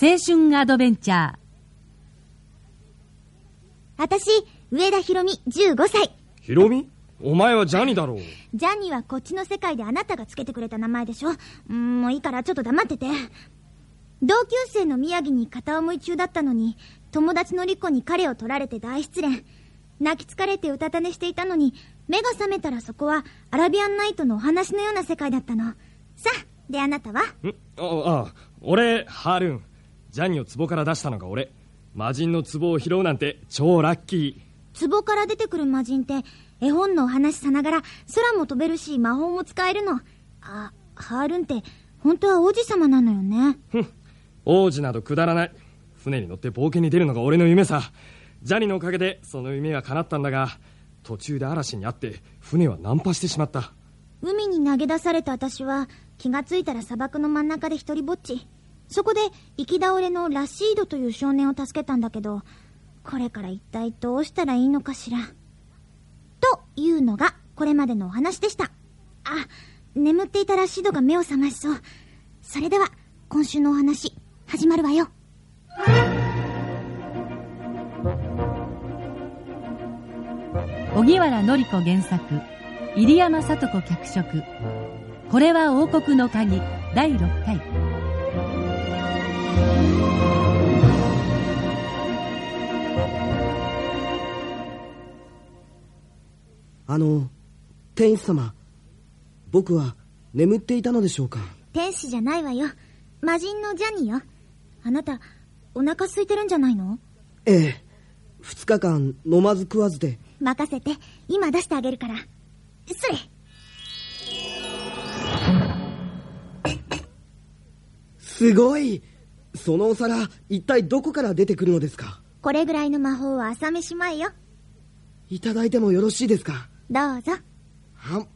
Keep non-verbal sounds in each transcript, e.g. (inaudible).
青春アドベンチャー私、上田ひろみ、15歳。ヒロミお前はジャニだろう。ジャニーはこっちの世界であなたがつけてくれた名前でしょうんもういいからちょっと黙ってて。同級生の宮城に片思い中だったのに、友達のリコに彼を取られて大失恋。泣き疲れてうたた寝していたのに、目が覚めたらそこはアラビアンナイトのお話のような世界だったの。さあ、であなたは？ん？ああ、俺、ハールーン。ジャニを壺から出したのが俺。魔人の壺を拾うなんて超ラッキー。壺から出てくる魔人って、絵本のお話さながら空も飛べるし魔法も使えるの。あ、ハールンって本当は王子様なのよね。ふん。王子などくだらない。船に乗って冒険に出るのが俺の夢さ。ジャニのおかげでその夢は叶ったんだが、途中で嵐にあって船は難破してしまった。海に投げ出された私は気がついたら砂漠の真ん中で一人ぼっち。そこで行き倒れのラシードという少年を助けたんだけど、これから一体どうしたらいいのかしら？というのがこれまでのお話でした。あ、眠っていたラシードが目を覚ましそう。それでは、今週のお話、始まるわよ。荻原紀子原作入山聡子脚色これは王国の鍵第6回あの天使様僕は眠っていたのでしょうか？天使じゃないわよ。魔人のジャニーよ。あなたお腹空いてるんじゃないの？ええ。2日間飲まず食わずで。任せて。今出してあげるから。それすごいそのお皿一体どこから出てくるのですか？これぐらいの魔法は朝飯前よ。いただいてもよろしいですか？どうぞ。は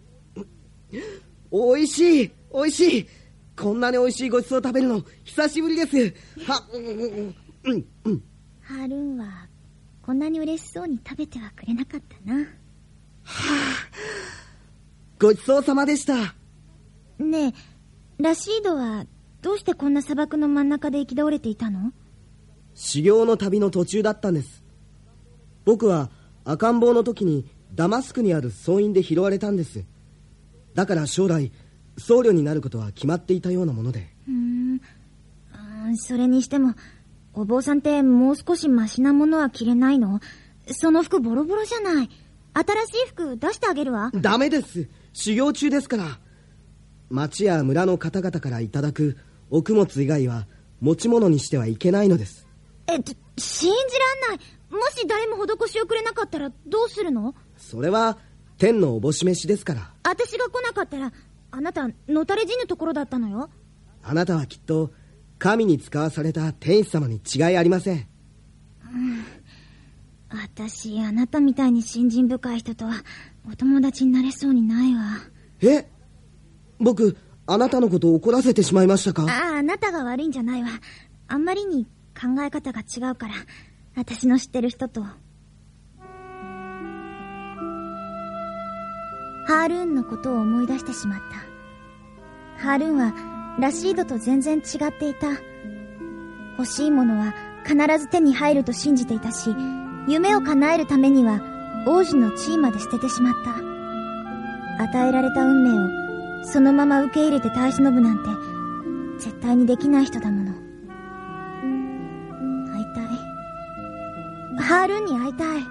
おいしいおいしい。こんなにおいしいごちそう食べるの久しぶりです。はうんうん。ハルーンはこんなに嬉しそうに食べてはくれなかったな。はあごちそうさまでした。ねえラシードはどうしてこんな砂漠の真ん中で行き倒れていたの？修行の旅の途中だったんです。僕は赤ん坊の時にダマスクにある僧院で拾われたんです。だから将来僧侶になることは決まっていたようなもので。うん。それにしてもお坊さんってもう少しマシなものは着れないの？その服ボロボロじゃない。新しい服出してあげるわ。ダメです。修行中ですから。町や村の方々からいただくお物以外は持ち物にしてはいけないのです。え信じらんない。もし誰も施しをくれなかったらどうするの？それは天のおぼし飯ですから。私が来なかったらあなたのたれ死ぬところだったのよ。あなたはきっと神に使わされた天使様に違いありません、うん、私あなたみたいに信心深い人とはお友達になれそうにないわ。え？僕あなたのことを怒らせてしまいましたか？あああなたが悪いんじゃないわ。あんまりに考え方が違うから。私の知ってる人と。ハールーンのことを思い出してしまった。ハールーンはラシードと全然違っていた。欲しいものは必ず手に入ると信じていたし夢を叶えるためには王子の地位まで捨ててしまった。与えられた運命をそのまま受け入れて耐え忍ぶなんて絶対にできない人だもの。会いたい。ハールーンに会いたい。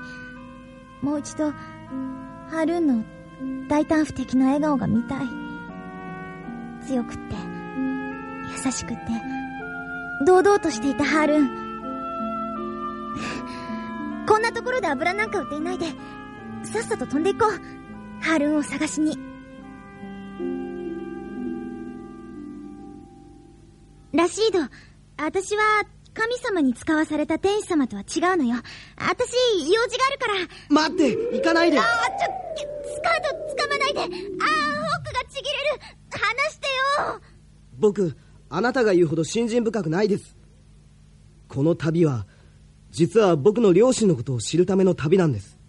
もう一度ハールーンの大胆不敵な笑顔が見たい。強くって優しくって堂々としていたハールーン。(laughs) こんなところで油なんか売っていないでさっさと飛んでいこう。ハールーンを探しに。ラシード、私は神様に使わされた天使様とは違うのよ。私、用事があるから。待って行かないでああ、ちょ、スカート掴まないで。ああ、ホックがちぎれる。離してよ。僕、あなたが言うほど信心深くないです。この旅は、実は僕の両親のことを知るための旅なんです。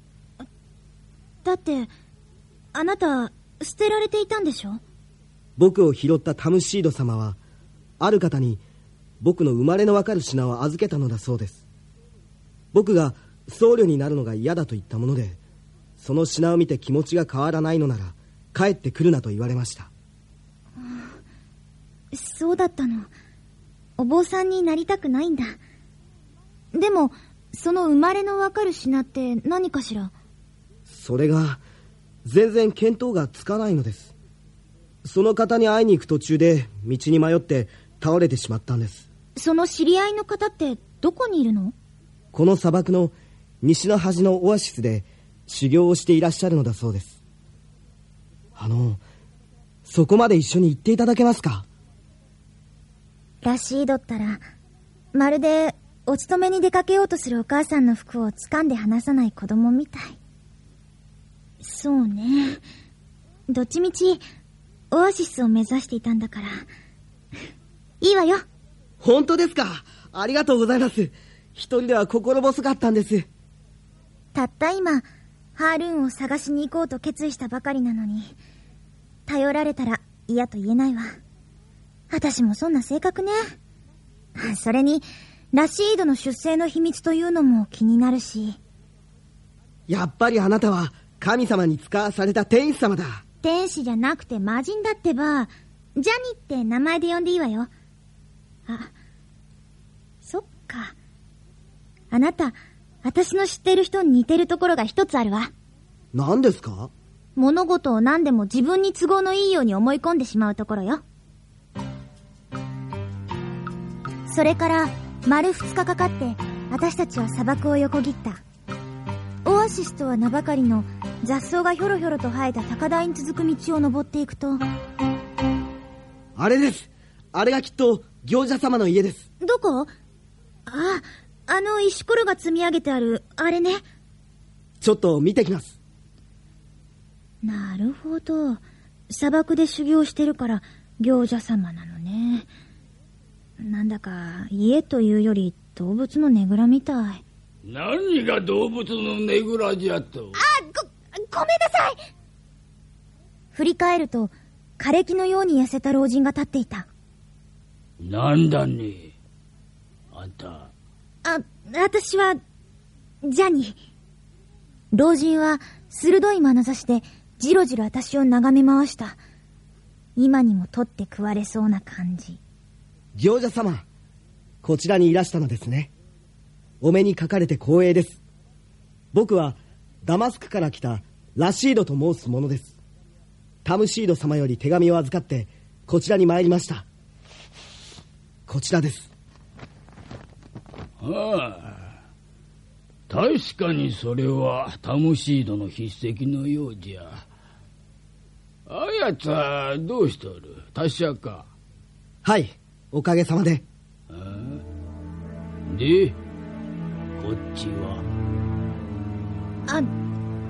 だって、あなた、捨てられていたんでしょ？僕を拾ったタムシード様は、ある方に僕の生まれのわかる品を預けたのだそうです僕が僧侶になるのが嫌だと言ったものでその品を見て気持ちが変わらないのなら帰ってくるなと言われましたそうだったの。お坊さんになりたくないんだ。でも、その生まれのわかる品って何かしら？それが全然見当がつかないのですその方に会いに行く途中で道に迷って倒れてしまったんですその知り合いの方ってどこにいるの？この砂漠の西の端のオアシスで修行をしていらっしゃるのだそうですあのそこまで一緒に行っていただけますか？ラシードったら、まるでお勤めに出かけようとするお母さんの服を掴んで離さない子供みたい。そうね。どっちみち、オアシスを目指していたんだから。いいわよ。本当ですか？ありがとうございます一人では心細かったんですたった今、ハールーンを探しに行こうと決意したばかりなのに、頼られたら嫌と言えないわ。私もそんな性格ね。それに、ラシードの出生の秘密というのも気になるし。やっぱりあなたは神様に使わされた天使様だ天使じゃなくて魔人だってば、ジャニって名前で呼んでいいわよ。あ、そっか。あなた、私の知ってる人に似てるところが一つあるわ。何ですか？物事を何でも自分に都合のいいように思い込んでしまうところよ。それから、丸二日かかって、私たちは砂漠を横切った。オアシスとは名ばかりの雑草がひょろひょろと生えた高台に続く道を登っていくと、あれですあれがきっと行者様の家ですどこ？あ、あの石ころが積み上げてある、あれね。ちょっと見てきますなるほど。砂漠で修行してるから、行者様なのね。なんだか、家というより動物のねぐらみたい。何が動物のねぐらじゃと。あ、ご、ごめんなさい振り返ると、枯れ木のように痩せた老人が立っていた。なんだね。あんた、あ、私は、ジャニー。老人は鋭い眼差しでじろじろ私を眺め回した。今にも取って食われそうな感じ。行者様こちらにいらしたのですねお目にかかれて光栄です僕はダマスクから来たラシードと申す者ですタムシード様より手紙を預かってこちらに参りましたこちらですああ。確かにそれはタムシードの筆跡のようじゃ。あやつはどうしとる？達者か？はいおかげさまでで、こっちは？あ、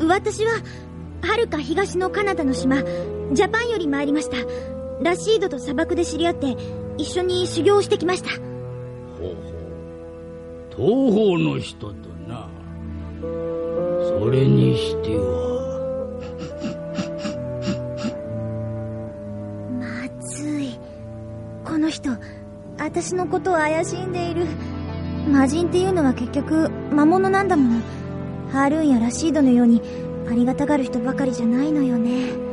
私は、遥か東のカナダの島、ジャパンより参りました。ラシードと砂漠で知り合って、一緒に修行してきました。ほうほう。東方の人とな。それにしては。(laughs) まずい。この人、私のことを怪しんでいる。魔人っていうのは結局、魔物なんだもの。ハールーンやラシードのように、ありがたがる人ばかりじゃないのよね。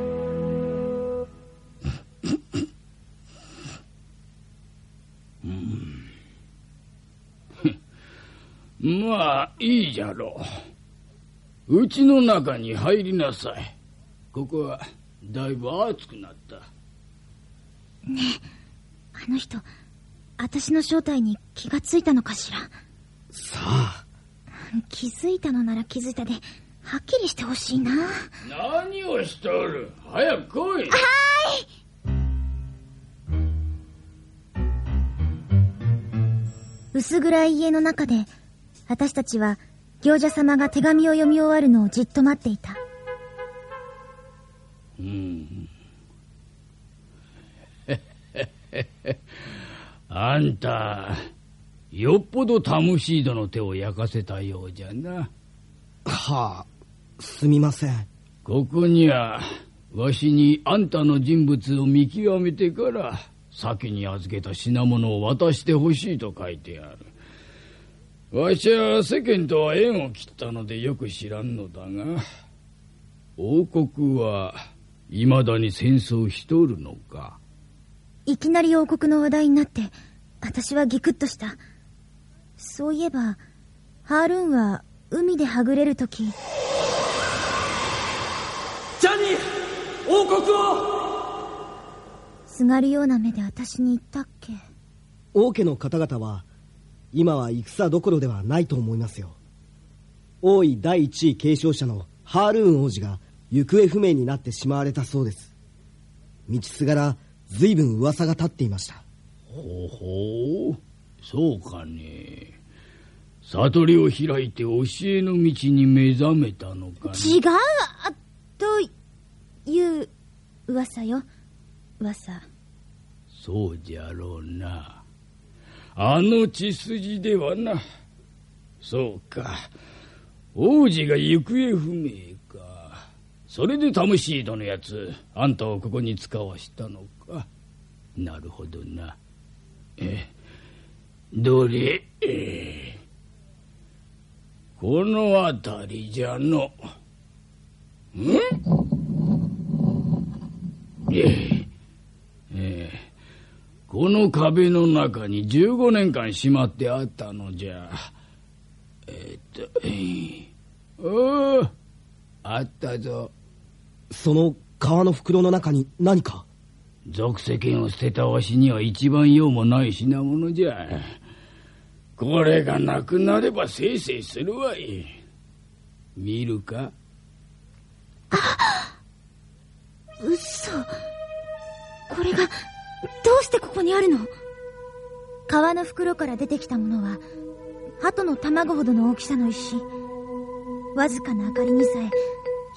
まあ、いいじゃろう。うちの中に入りなさい。ここは、だいぶ暑くなった。あの人、私の正体に気がついたのかしら？さあ気づいたのなら気づいたで、はっきりしてほしいな。何をしとる？早く来い薄暗い家の中で、私たちは、行者様が手紙を読み終わるのをじっと待っていた。うん。(laughs) あんた、よっぽどタムシードの手を焼かせたようじゃな。はあすみませんここには、わしにあんたの人物を見極めてから、先に預けた品物を渡してほしいと書いてある。わしは世間とは縁を切ったのでよく知らんのだが、王国は未だに戦争しとるのか。いきなり王国の話題になって、私はギクッとした。そういえば、ハールーンは海ではぐれるとき。ジャニー王国をすがるような目で私に言ったっけ？王家の方々は、今は戦どころではないと思いますよ。王位第一位継承者のハールーン王子が行方不明になってしまわれたそうです。道すがら随分噂が立っていました。ほうほう、そうかね。悟りを開いて教えの道に目覚めたのか、ね、違うという噂よ噂そうじゃろうなあの血筋ではな。そうか。王子が行方不明か。それでタムシードのやつあんたをここに使わしたのか。なるほどな。えどれ？えこの辺りじゃの。んええええこの壁の中に15年間しまってあったのじゃ。えー、っと、えー、おおあったぞ。その革の袋の中に何か？俗世間を捨てたわしには一番用もない品物じゃ。これがなくなればせいせいするわい。見るか？あ嘘。これがどうしてここにあるの？革の袋から出てきたものは鳩の卵ほどの大きさの石。わずかな明かりにさえ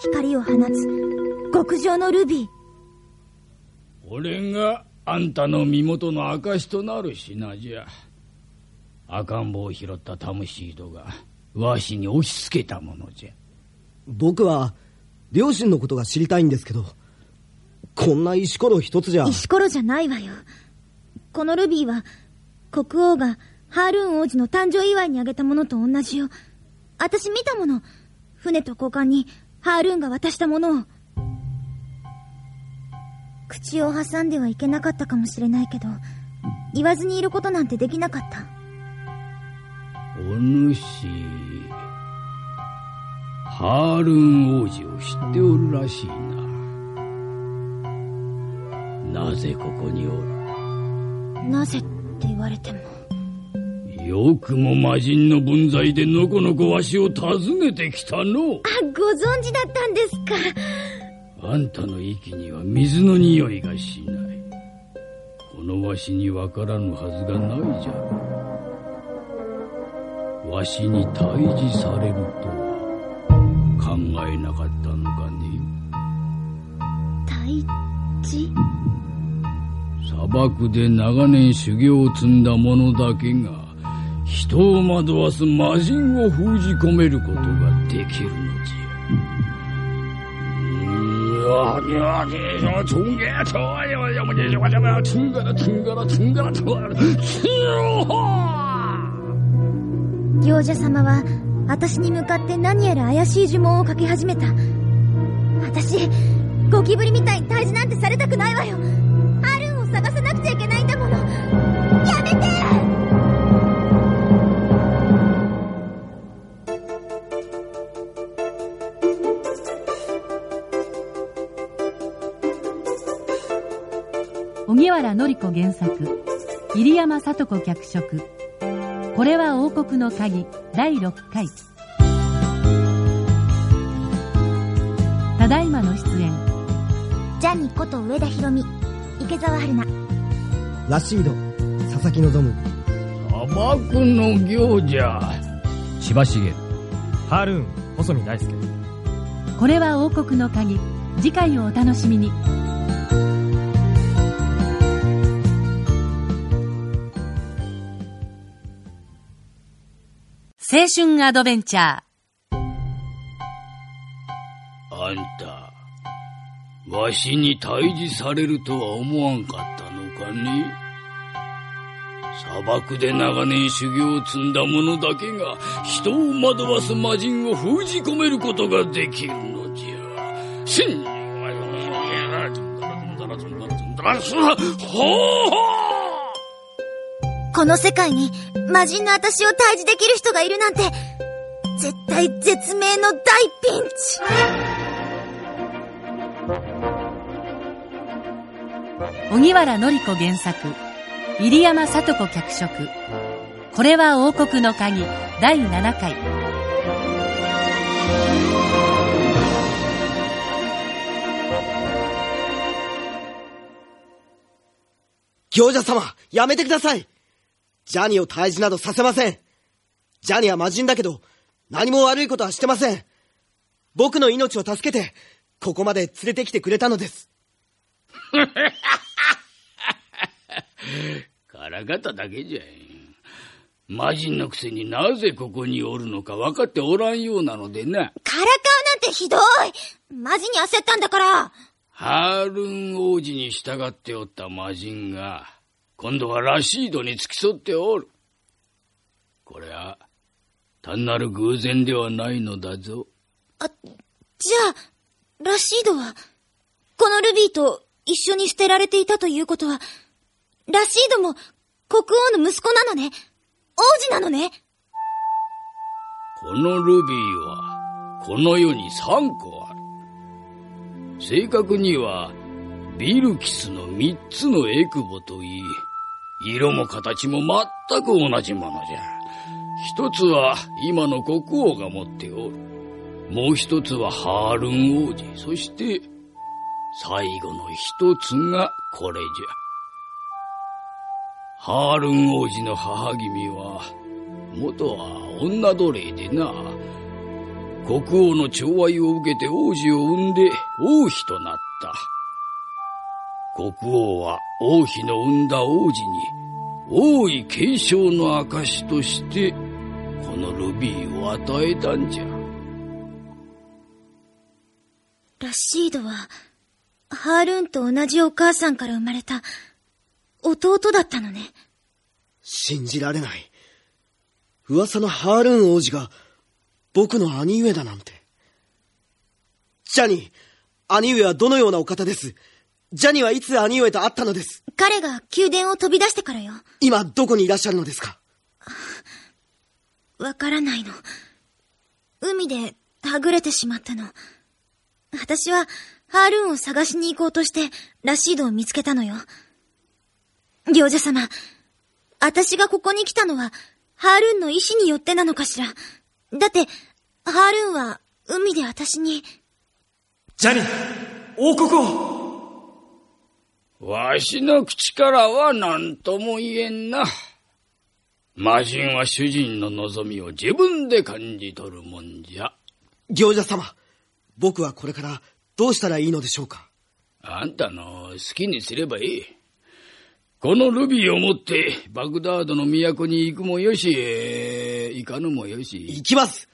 光を放つ極上のルビー。これがあんたの身元の証となる品じゃ。赤ん坊を拾ったタムシードがわしに押し付けたものじゃ。僕は両親のことが知りたいんですけどこんな石ころ一つじゃ。石ころじゃないわよ。このルビーは国王がハールーン王子の誕生祝いにあげたものと同じよ。私見たもの。船と交換にハールーンが渡したものを。口を挟んではいけなかったかもしれないけど言わずにいることなんてできなかった。お主。ハールン王子を知っておるらしいななぜここにおる？なぜって言われても。よくも魔人の分際でのこのこわしを訪ねてきたの。あご存知だったんですか。あんたの息には水の匂いがしない。このわしにわからぬはずがないじゃろわしに退治されるとは考えなかったのかね。退治砂漠で長年修行を積んだ者だけが人を惑わす魔人を封じ込めることができるのじゃ。行者様は私に向かって何やら怪しい呪文をかけ始めた私ゴキブリみたいに退治なんてされたくないわよ荻原紀子原作。入山聡子脚色。これは王国の鍵。第6回。ただいまの出演。ジャニこと上田博美。池澤春菜。ラシード。佐々木希。砂漠の行者。千葉茂ハールーン。細見大輔。これは王国の鍵。次回をお楽しみに青春アドベンチャー。あんた、わしに退治されるとは思わんかったのかね？砂漠で長年修行を積んだ者だけが人を惑わす魔人を封じ込めることができるのじゃ。真にこの世界に魔人の私を退治できる人がいるなんて、絶対絶命の大ピンチ。荻原紀子原作入山聡子脚色。これは王国の鍵第7回。行者様、やめてくださいジャニを退治などさせません。ジャニは魔人だけど、何も悪いことはしてません。僕の命を助けて、ここまで連れてきてくれたのです。(laughs) からかっただけじゃ魔人のくせになぜここにおるのか分かっておらんようなのでな。からかうなんてひどい。魔人に焦ったんだから。ハールン王子に従っておった魔人が、今度はラシードに付き添っておる。これは、単なる偶然ではないのだぞ。あ、じゃあ、ラシードは、このルビーと一緒に捨てられていたということは、ラシードも国王の息子なのね？王子なのね？このルビーは、この世に3個ある。正確には、ビルキスの3つのエクボといい、色も形も全く同じものじゃ。一つは今の国王が持っておる。もう一つはハールン王子。そして、最後の一つがこれじゃ。ハールン王子の母君は、元は女奴隷でな、国王の寵愛を受けて王子を産んで王妃となった。国王は王妃の産んだ王子に王位継承の証としてこのルビーを与えたんじゃ。ラシードはハールーンと同じお母さんから生まれた弟だったのね。信じられない。噂のハールーン王子が僕の兄上だなんて。ジャニー、兄上はどのようなお方です？ジャニーはいつ兄上と会ったのです彼が宮殿を飛び出してからよ。今どこにいらっしゃるのですか？わからないの。海ではぐれてしまったの。私はハールーンを探しに行こうとしてラシードを見つけたのよ。行者様、私がここに来たのは、ハールーンの意志によってなのかしら。だって、ハールーンは海で私に。ジャニー、王国をわしの口からは何とも言えんな。魔人は主人の望みを自分で感じ取るもんじゃ。行者様、僕はこれからどうしたらいいのでしょうか？あんたの好きにすればいい。このルビーを持ってバグダードの都に行くもよし、行かぬもよし。行きます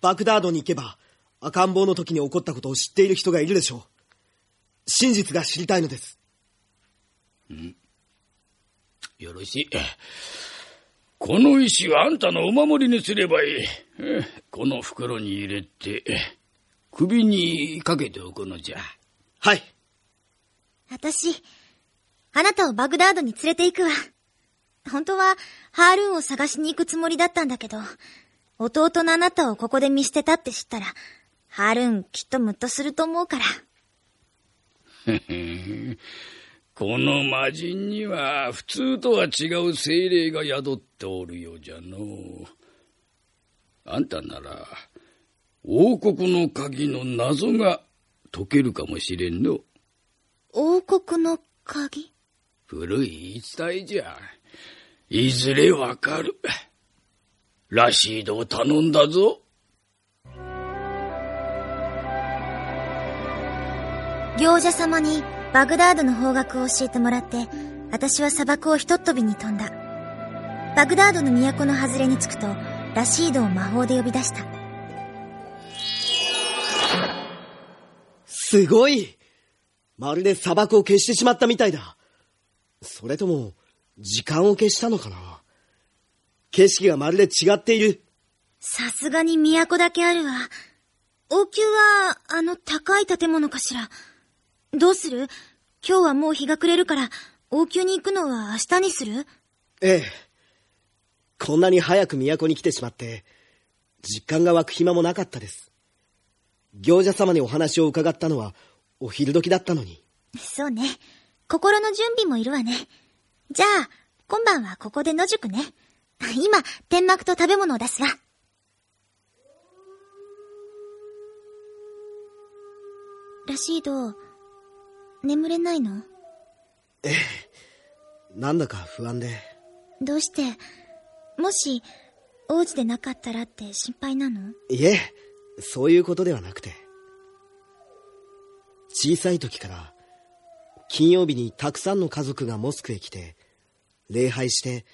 バグダードに行けば赤ん坊の時に起こったことを知っている人がいるでしょう。真実が知りたいのです。んよろしい。この石はあんたのお守りにすればいい。この袋に入れて、首にかけておくのじゃ。はい。私、あなたをバグダードに連れて行くわ。本当は、ハールーンを探しに行くつもりだったんだけど、弟のあなたをここで見捨てたって知ったら、ハールーンきっとムッとすると思うから。(laughs) この魔人には普通とは違う精霊が宿っておるようじゃのあんたなら王国の鍵の謎が解けるかもしれんの。王国の鍵？古い言い伝えじゃ。いずれわかる。ラシードを頼んだぞ。行者様にバグダードの方角を教えてもらって、私は砂漠をひとっ飛びに飛んだ。バグダードの都の外れに着くと、ラシードを魔法で呼び出した。すごいまるで砂漠を消してしまったみたいだ。それとも、時間を消したのかな？景色がまるで違っている。さすがに都だけあるわ。王宮は、あの高い建物かしら。どうする？今日はもう日が暮れるから、王宮に行くのは明日にする？ええ。こんなに早く都に来てしまって、実感が湧く暇もなかったです。行者様にお話を伺ったのは、お昼時だったのに。そうね。心の準備もいるわね。じゃあ、今晩はここで野宿ね。今、天幕と食べ物を出すわ。ラシード、眠れないの？ええ。なんだか不安で。どうして？もし、王子でなかったらって心配なの？いえ、そういうことではなくて。小さい時から、金曜日にたくさんの家族がモスクへ来て、礼拝して、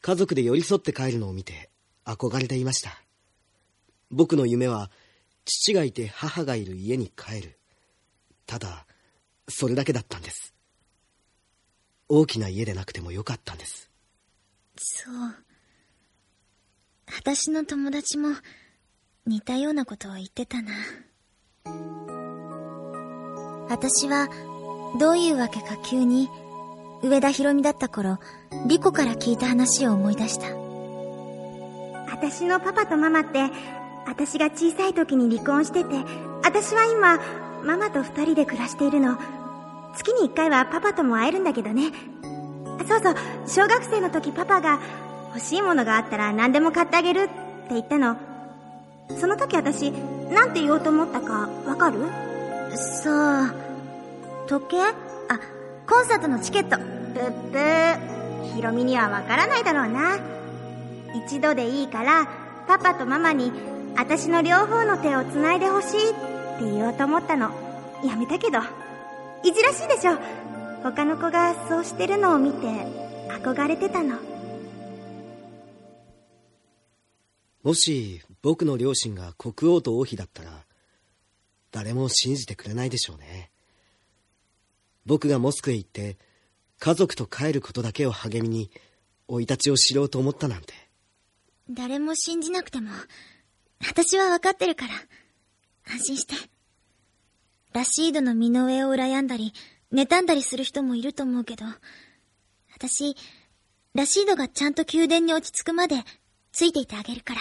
家族で寄り添って帰るのを見て憧れていました。僕の夢は、父がいて母がいる家に帰る。ただ、それだけだったんです。大きな家でなくてもよかったんです。そう。私の友達も似たようなことを言ってたな。私はどういうわけか急に上田博美だった頃、リコから聞いた話を思い出した。私のパパとママって、私が小さい時に離婚してて、私は今、ママと二人で暮らしているの。月に一回はパパとも会えるんだけどね。そうそう、小学生の時パパが、欲しいものがあったら何でも買ってあげるって言ったの。その時私、なんて言おうと思ったか、わかる？そう。時計？あ、コンサートのチケット。ぷっぷーヒロミにはわからないだろうな。一度でいいから、パパとママに、私の両方の手を繋いでほしいって言おうと思ったの。やめたけど。いじらしいでしょ。他の子がそうしてるのを見て、憧れてたの。もし、僕の両親が国王と王妃だったら、誰も信じてくれないでしょうね。僕がモスクへ行って、家族と帰ることだけを励みに、生い立ちを知ろうと思ったなんて。誰も信じなくても、私は分かってるから、安心して。ラシードの身の上を羨んだり、妬んだりする人もいると思うけど、私、ラシードがちゃんと宮殿に落ち着くまで、ついていてあげるから。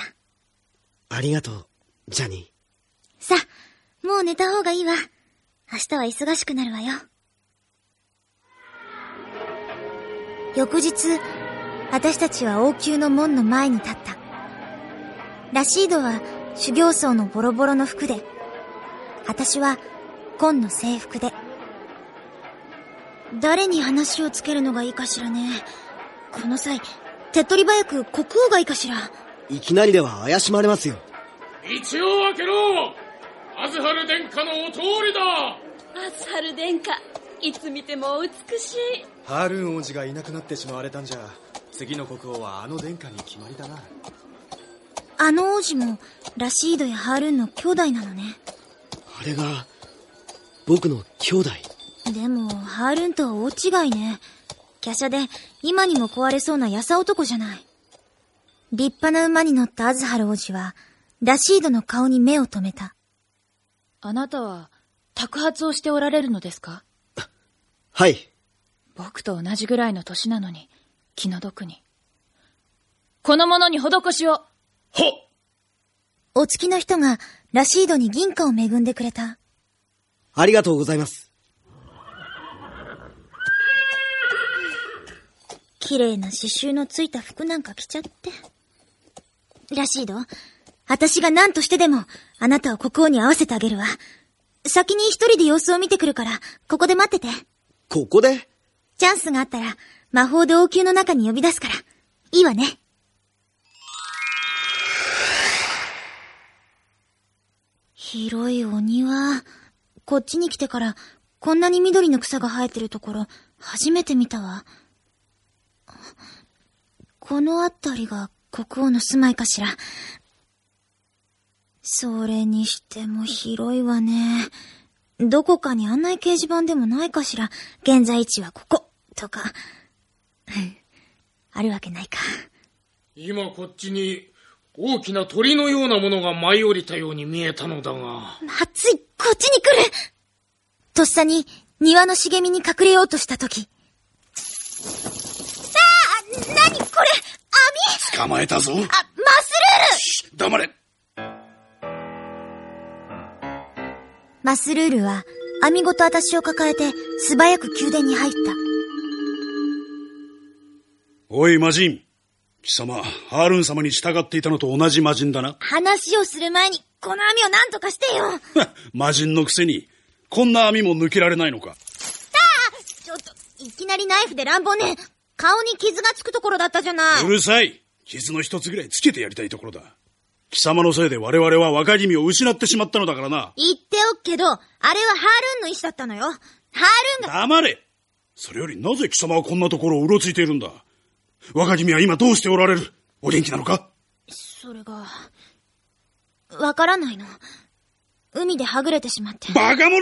ありがとう、ジャニー。さあ、もう寝た方がいいわ。明日は忙しくなるわよ。翌日、私たちは王宮の門の前に立った。ラシードは修行僧のボロボロの服で、私は紺の制服で。誰に話をつけるのがいいかしらね。この際、手っ取り早く国王がいいかしら。いきなりでは怪しまれますよ。道を開けろアズハル殿下のお通りだアズハル殿下、いつ見ても美しい。ハールーン王子がいなくなってしまわれたんじゃ、次の国王はあの殿下に決まりだな。あの王子も、ラシードやハールーンの兄弟なのね。あれが、僕の兄弟？でも、ハールーンとは大違いね。華奢で、今にも壊れそうな優男じゃない。立派な馬に乗ったアズハル王子は、ラシードの顔に目を留めた。あなたは、托発をしておられるのですか？はい。僕と同じぐらいの年なのに、気の毒に。この者に施しをはっお付きの人が、ラシードに銀貨を恵んでくれた。ありがとうございます。綺麗な刺繍のついた服なんか着ちゃって。ラシード、私が何としてでも、あなたを国王に会わせてあげるわ。先に一人で様子を見てくるから、ここで待ってて。ここで？チャンスがあったら、魔法で王宮の中に呼び出すから。いいわね。広いお庭。こっちに来てから、こんなに緑の草が生えてるところ、初めて見たわ。この辺りが国王の住まいかしら。それにしても広いわね。どこかに案内掲示板でもないかしら。現在地はここ。とか。(laughs) あるわけないか。今こっちに大きな鳥のようなものが舞い降りたように見えたのだが。まずい、こっちに来るとっさに庭の茂みに隠れようとしたとき。ああなにこれ？網？捕まえたぞ。あ、マスルール黙れ。マスルールは網ごと私を抱えて素早く宮殿に入った。おい、魔人。貴様、ハールーン様に従っていたのと同じ魔人だな。話をする前に、この網を何とかしてよ (laughs) 魔人のくせに、こんな網も抜けられないのか。ちょっと、いきなりナイフで乱暴ね。顔に傷がつくところだったじゃなうるさい傷の一つぐらいつけてやりたいところだ。貴様のせいで我々は若君を失ってしまったのだからな。言っておくけど、あれはハールーンの意志だったのよ。ハールーンが。黙れそれよりなぜ貴様はこんなところをうろついているんだ？若君は今どうしておられる？お元気なのか？それが、わからないの。海ではぐれてしまって。バカ者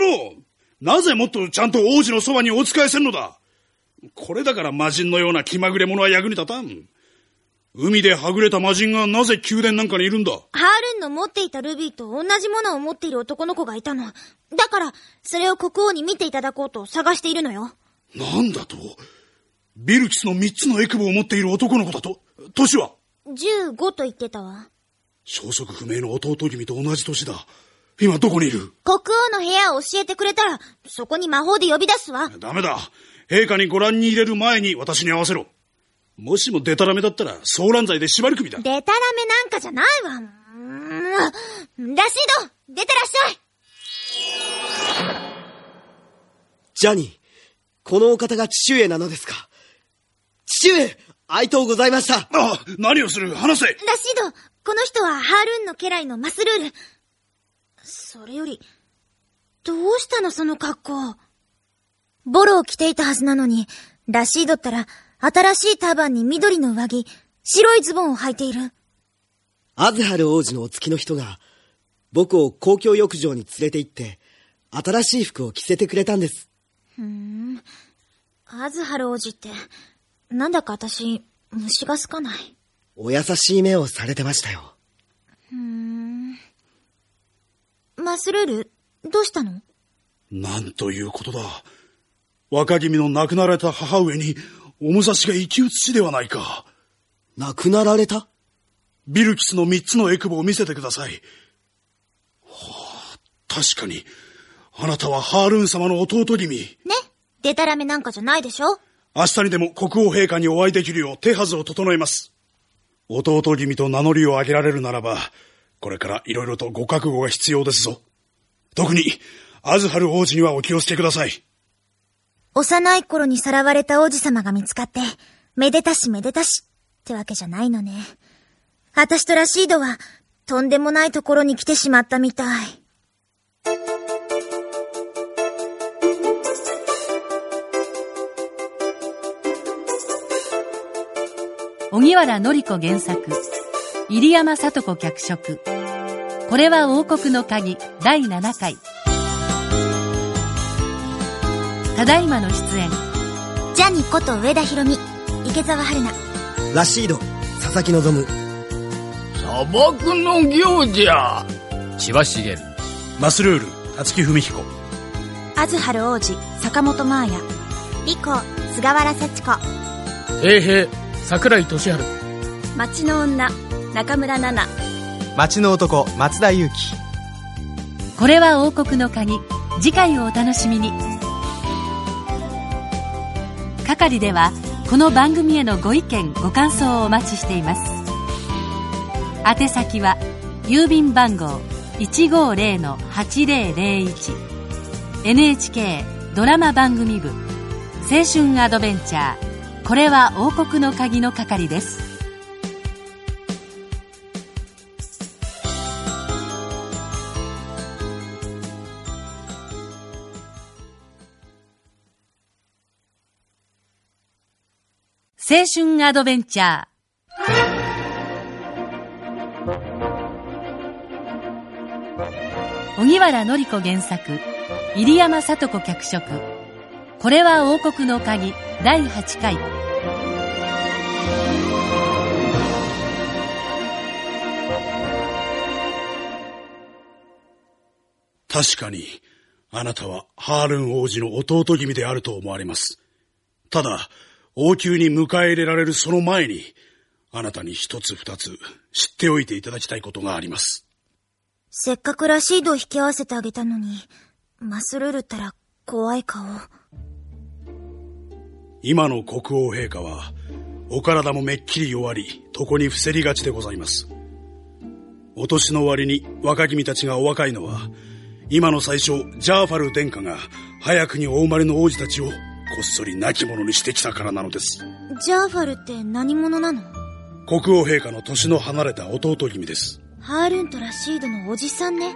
なぜもっとちゃんと王子のそばにお仕えせんのだ？これだから魔人のような気まぐれ者は役に立たん。海ではぐれた魔人がなぜ宮殿なんかにいるんだ？ハールーンの持っていたルビーと同じものを持っている男の子がいたの。だから、それを国王に見ていただこうと探しているのよ。なんだと？ビルキスの三つのエクボを持っている男の子だと年は？15と言ってたわ。消息不明の弟君と同じ年だ。今どこにいる？国王の部屋を教えてくれたら、そこに魔法で呼び出すわ。ダメだ。陛下にご覧に入れる前に私に会わせろ。もしもデタラメだったら、騒乱罪で縛り首だ。デタラメなんかじゃないわ。うーんラシード、出てらっしゃいジャニー、このお方が父上なのですか？父上、哀悼ございました。あ何をする？話せラシード、この人はハールーンの家来のマスルール。それより、どうしたのその格好？ボロを着ていたはずなのに、ラシードったら、新しいターバンに緑の上着、白いズボンを履いている。アズハル王子のお付きの人が、僕を公共浴場に連れて行って、新しい服を着せてくれたんです。ふーん。アズハル王子って、なんだか私、虫が好かない。お優しい目をされてましたよ。ふーん。マスルール、どうしたの？なんということだ。若君の亡くなられた母上に、お武蔵が生き写しではないか。亡くなられた？ビルキスの三つのエクボを見せてください。はあ、確かに、あなたはハールーン様の弟君。ね？デタラメなんかじゃないでしょ？明日にでも国王陛下にお会いできるよう手はずを整えます。弟君と名乗りを上げられるならば、これから色々とご覚悟が必要ですぞ。特に、アズハル王子にはお気をつけください。幼い頃にさらわれた王子様が見つかって、めでたしめでたしってわけじゃないのね。私とラシードは、とんでもないところに来てしまったみたい。荻原紀子原作。入山聡子脚色。これは王国の鍵。第7回。ただいまの出演。ジャニこと上田博美、池澤春菜、ラシード、佐々木望。砂漠の行者。千葉茂。マスルール、辰木文彦。アズハル王子、坂本真綾、リコ、菅原幸子、平平桜井俊春。町の女中村奈々。町の男松田裕樹。これは王国の鍵。次回をお楽しみに。係ではこの番組へのご意見ご感想をお待ちしています。宛先は郵便番号150-8001 NHK ドラマ番組部。青春アドベンチャーこれは王国の鍵の係です。青春アドベンチャー。荻原紀子原作入山聡子脚色。これは王国の鍵。第8回。確かにあなたはハールン王子の弟君であると思われます。ただ王宮に迎え入れられるその前にあなたに一つ二つ知っておいていただきたいことがあります。せっかくラシードを引き合わせてあげたのにマスルールったら怖い顔。今の国王陛下は、お体もめっきり弱り、床に伏せりがちでございます。お年の割に若君たちがお若いのは、今の最初、ジャーファル殿下が早くにお生まれの王子たちをこっそり亡き者にしてきたからなのです。ジャーファルって何者なの？国王陛下の年の離れた弟君です。ハールンとラシードのおじさんね。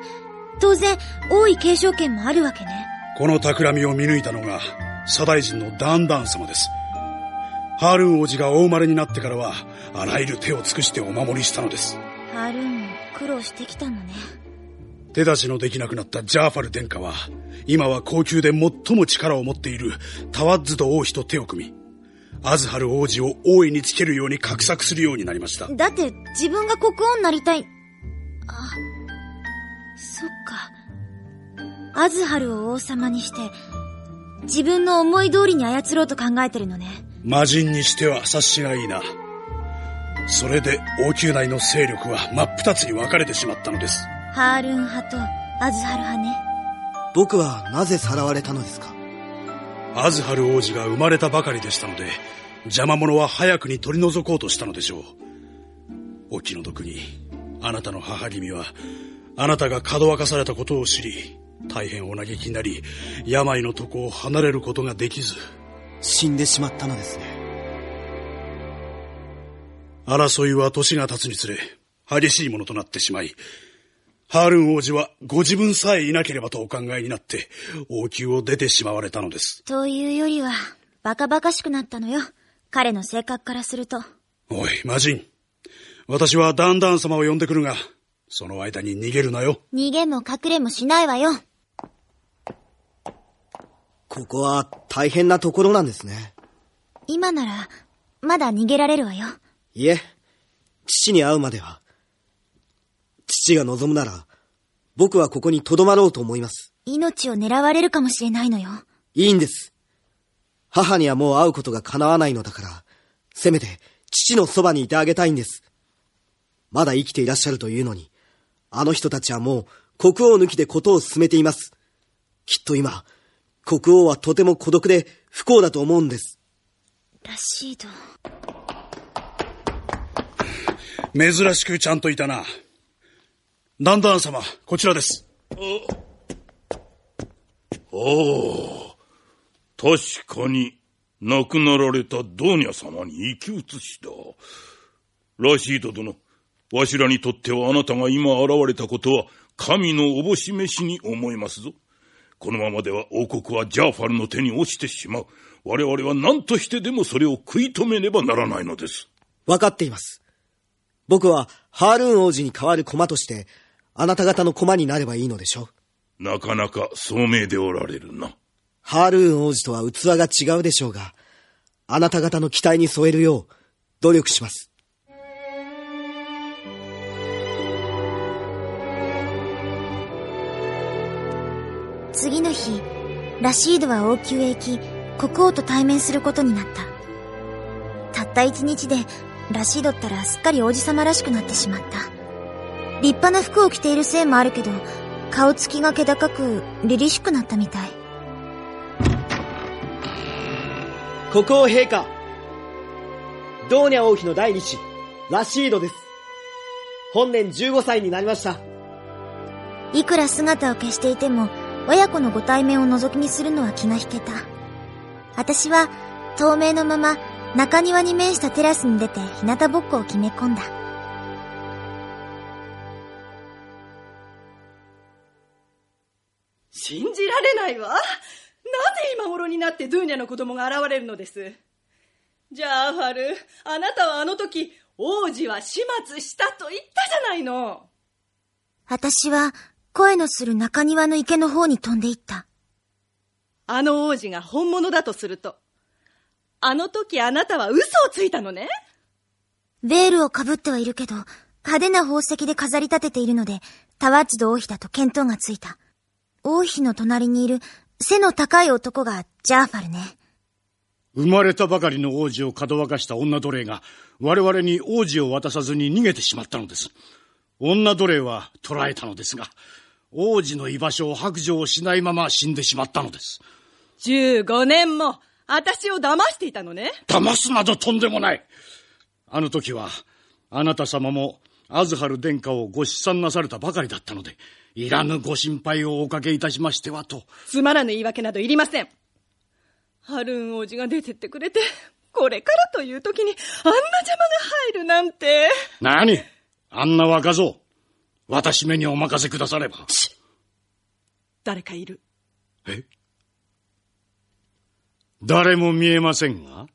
当然、王位継承権もあるわけね。この企みを見抜いたのが、左大臣のダンダン様です。ハールン王子がお生まれになってからは、あらゆる手を尽くしてお守りしたのです。ハールンも苦労してきたのね。手出しのできなくなったジャーファル殿下は、今は高級で最も力を持っているタワッズド王妃と手を組み、アズハル王子を王位につけるように画策するようになりました。だって自分が国王になりたい。あ、そっか。アズハルを王様にして、自分の思い通りに操ろうと考えてるのね。魔人にしては察しがいいな。それで王宮内の勢力は真っ二つに分かれてしまったのです。ハールン派とアズハル派ね。僕はなぜさらわれたのですか？アズハル王子が生まれたばかりでしたので、邪魔者は早くに取り除こうとしたのでしょう。お気の毒に、あなたの母君は、あなたがかどわかされたことを知り、大変お嘆きになり、病の床を離れることができず。死んでしまったのですね。争いは年が経つにつれ、激しいものとなってしまい、ハールン王子はご自分さえいなければとお考えになって、王宮を出てしまわれたのです。というよりは、バカバカしくなったのよ。彼の性格からすると。おい、魔人。私はダンダン様を呼んでくるが、その間に逃げるなよ。逃げも隠れもしないわよ。ここは大変なところなんですね。今なら、まだ逃げられるわよ。いえ、父に会うまでは、父が望むなら、僕はここに留まろうと思います。命を狙われるかもしれないのよ。いいんです。母にはもう会うことが叶わないのだから、せめて父のそばにいてあげたいんです。まだ生きていらっしゃるというのに、あの人たちはもう国王抜きでことを進めています。きっと今、国王はとても孤独で不幸だと思うんです。らしいと。珍しくちゃんといたな。ダンダン様、こちらです。おお、確かに亡くなられたドーニャ様に生き写しだ。ラシード殿、わしらにとってはあなたが今現れたことは神のおぼし飯に思いますぞ。このままでは王国はジャーファルの手に落ちてしまう。我々は何としてでもそれを食い止めねばならないのです。わかっています。僕はハールーン王子に代わる駒としてあなた方の駒になればいいのでしょう。なかなか聡明でおられるな。ハールーン王子とは器が違うでしょうが、あなた方の期待に添えるよう努力します。ラシードは王宮へ行き、国王と対面することになった。たった一日で、ラシードったらすっかり王子様らしくなってしまった。立派な服を着ているせいもあるけど、顔つきが気高く、凛々しくなったみたい。国王陛下、ドーニャ王妃の第二子、ラシードです。本年15歳になりました。いくら姿を消していても、親子のご対面を覗き見するのは気が引けた。私は、透明のまま、中庭に面したテラスに出て日向ぼっこを決め込んだ。信じられないわ。なぜ今頃になってドゥーニャの子供が現れるのです。ジャーファル、あなたはあの時、王子は始末したと言ったじゃないの。私は、声のする中庭の池の方に飛んでいった。あの王子が本物だとすると、あの時あなたは嘘をついたのねベールをかぶってはいるけど、派手な宝石で飾り立てているので、タワッチド王妃だと見当がついた。王妃の隣にいる背の高い男がジャーファルね。生まれたばかりの王子をかどわかした女奴隷が我々に王子を渡さずに逃げてしまったのです。女奴隷は捕らえたのですが、王子の居場所を白状をしないまま死んでしまったのです。15年も私を騙していたのね。騙すなどとんでもない。あの時は、あなた様もアズハル殿下をご出産なされたばかりだったので、いらぬご心配をおかけいたしましてはと。つまらぬ言い訳などいりません。ハルーン王子が出てってくれて、これからという時にあんな邪魔が入るなんて。何？あんな若造。私めにお任せくだされば。誰かいる。え？誰も見えませんが？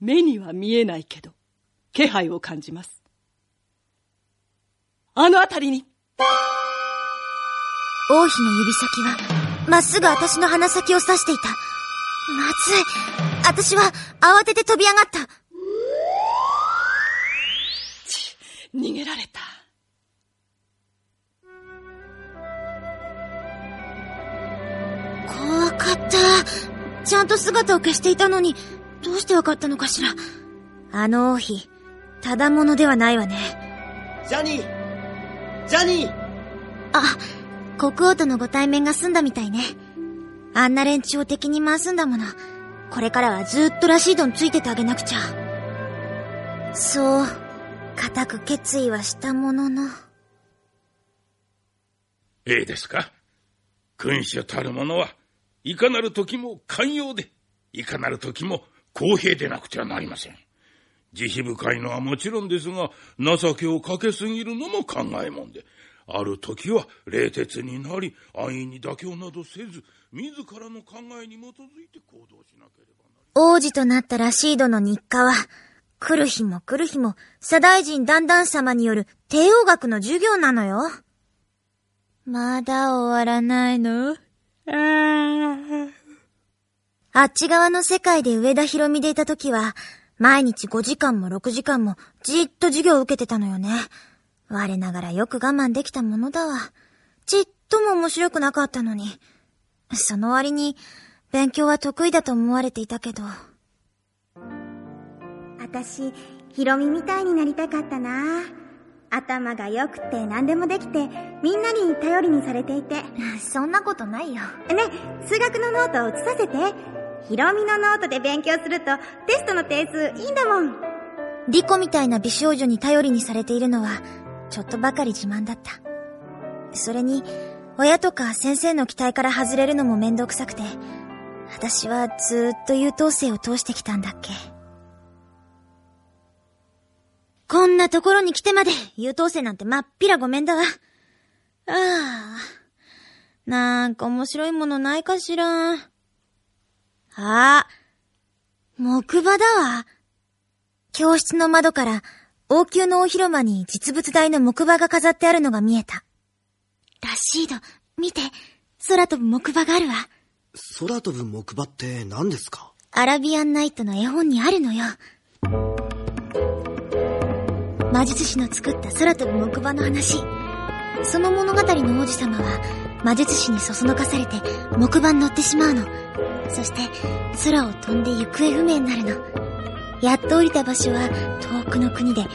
目には見えないけど、気配を感じます。あの辺りに。王妃の指先は、まっすぐ私の鼻先を指していた。まずい。私は慌てて飛び上がった。ち、逃げられた。怖かった。ちゃんと姿を消していたのに、どうしてわかったのかしら？あの王妃、ただものではないわね。ジャニージャニーあ、国王とのご対面が済んだみたいね。あんな連中を敵に回すんだもの。これからはずっとラシードについててあげなくちゃ。そう、固く決意はしたものの。ええですか？君主たる者はいかなる時も寛容で、いかなる時も公平でなくてはなりません。慈悲深いのはもちろんですが、情けをかけすぎるのも考えもんで、ある時は冷徹になり、安易に妥協などせず、自らの考えに基づいて行動しなければなり王子となったラシードの日課は、来る日も来る日も、左大臣ダンダン様による帝王学の授業なのよ。まだ終わらないの？あっち側の世界で上田博美でいた時は、毎日5時間も6時間もじっと授業を受けてたのよね。我ながらよく我慢できたものだわ。ちっとも面白くなかったのに。その割に、勉強は得意だと思われていたけど。私、ヒロミみたいになりたかったな。頭が良くて何でもできて、みんなに頼りにされていて。(laughs) そんなことないよ。ね、数学のノートを写させて。ヒロミのノートで勉強すると、テストの点数いいんだもん。リコみたいな美少女に頼りにされているのは、ちょっとばかり自慢だった。それに、親とか先生の期待から外れるのも面倒くさくて、私はずっと優等生を通してきたんだっけ。こんなところに来てまで優等生なんてまっぴらごめんだわ。ああ。なんか面白いものないかしら。あ、木馬だわ。教室の窓から王宮の大広間に実物大の木馬が飾ってあるのが見えた。ラシード、見て、空飛ぶ木馬があるわ。空飛ぶ木馬って何ですか？アラビアンナイトの絵本にあるのよ。魔術師の作った空飛ぶ木馬の話。その物語の王子様は魔術師にそそのかされて木馬に乗ってしまうの。そして空を飛んで行方不明になるの。やっと降りた場所は遠くの国で、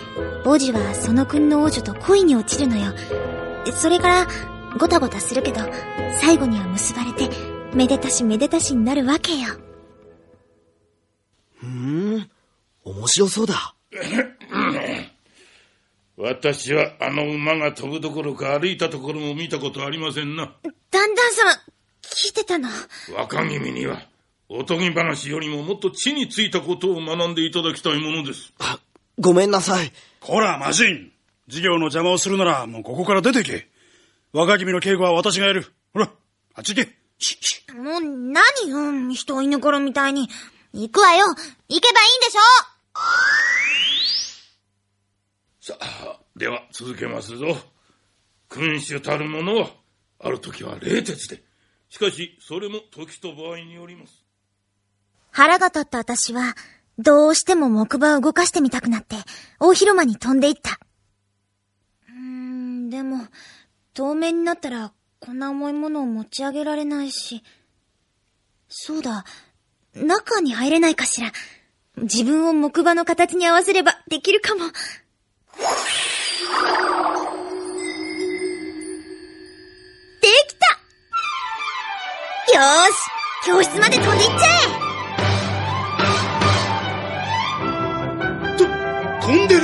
王子はその国の王女と恋に落ちるのよ。それからごたごたするけど、最後には結ばれて、めでたしめでたしになるわけよ。ふーん、面白そうだ。(laughs) 私はあの馬が飛ぶどころか歩いたところも見たことありませんな。だんだん様、聞いてたの？若君には、おとぎ話よりももっと地についたことを学んでいただきたいものです。ごめんなさい。こら、魔人。授業の邪魔をするなら、もうここから出てけ。若君の警護は私がやる。ほら、あっち行け。し、し。もう、何よ、人を居残るみたいに。行くわよ。行けばいいんでしょさあ、では続けますぞ。君主たる者は、ある時は冷徹で、しかし、それも時と場合によります。腹が立った私は、どうしても木馬を動かしてみたくなって、大広間に飛んでいった。うーん、でも、透明になったらこんな重いものを持ち上げられないし。そうだ、中に入れないかしら。自分を木馬の形に合わせればできるかも。できたよーし教室まで飛んでいっちゃえ飛んでる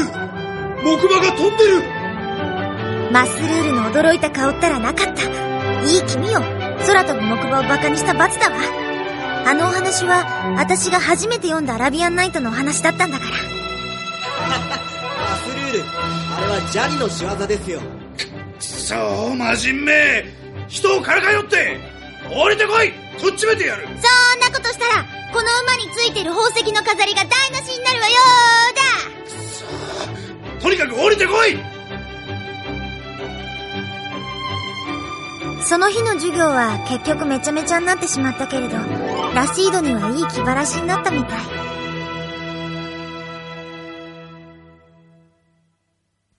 木馬が飛んでるマスルールの驚いた顔ったらなかった。いい君よ。空飛ぶ木馬を馬鹿にした罰だわ。あのお話は、私が初めて読んだアラビアンナイトのお話だったんだから。マスルール、あれはジャニの仕業ですよ。くそー、魔人め人をからかよって。降りてこい。とっちめてやる。そんなことしたら、この馬についてる宝石の飾りが台無しになるわよーだ。とにかく降りてこい。その日の授業は結局めちゃめちゃになってしまったけれど、ラシードにはいい気晴らしになったみたい。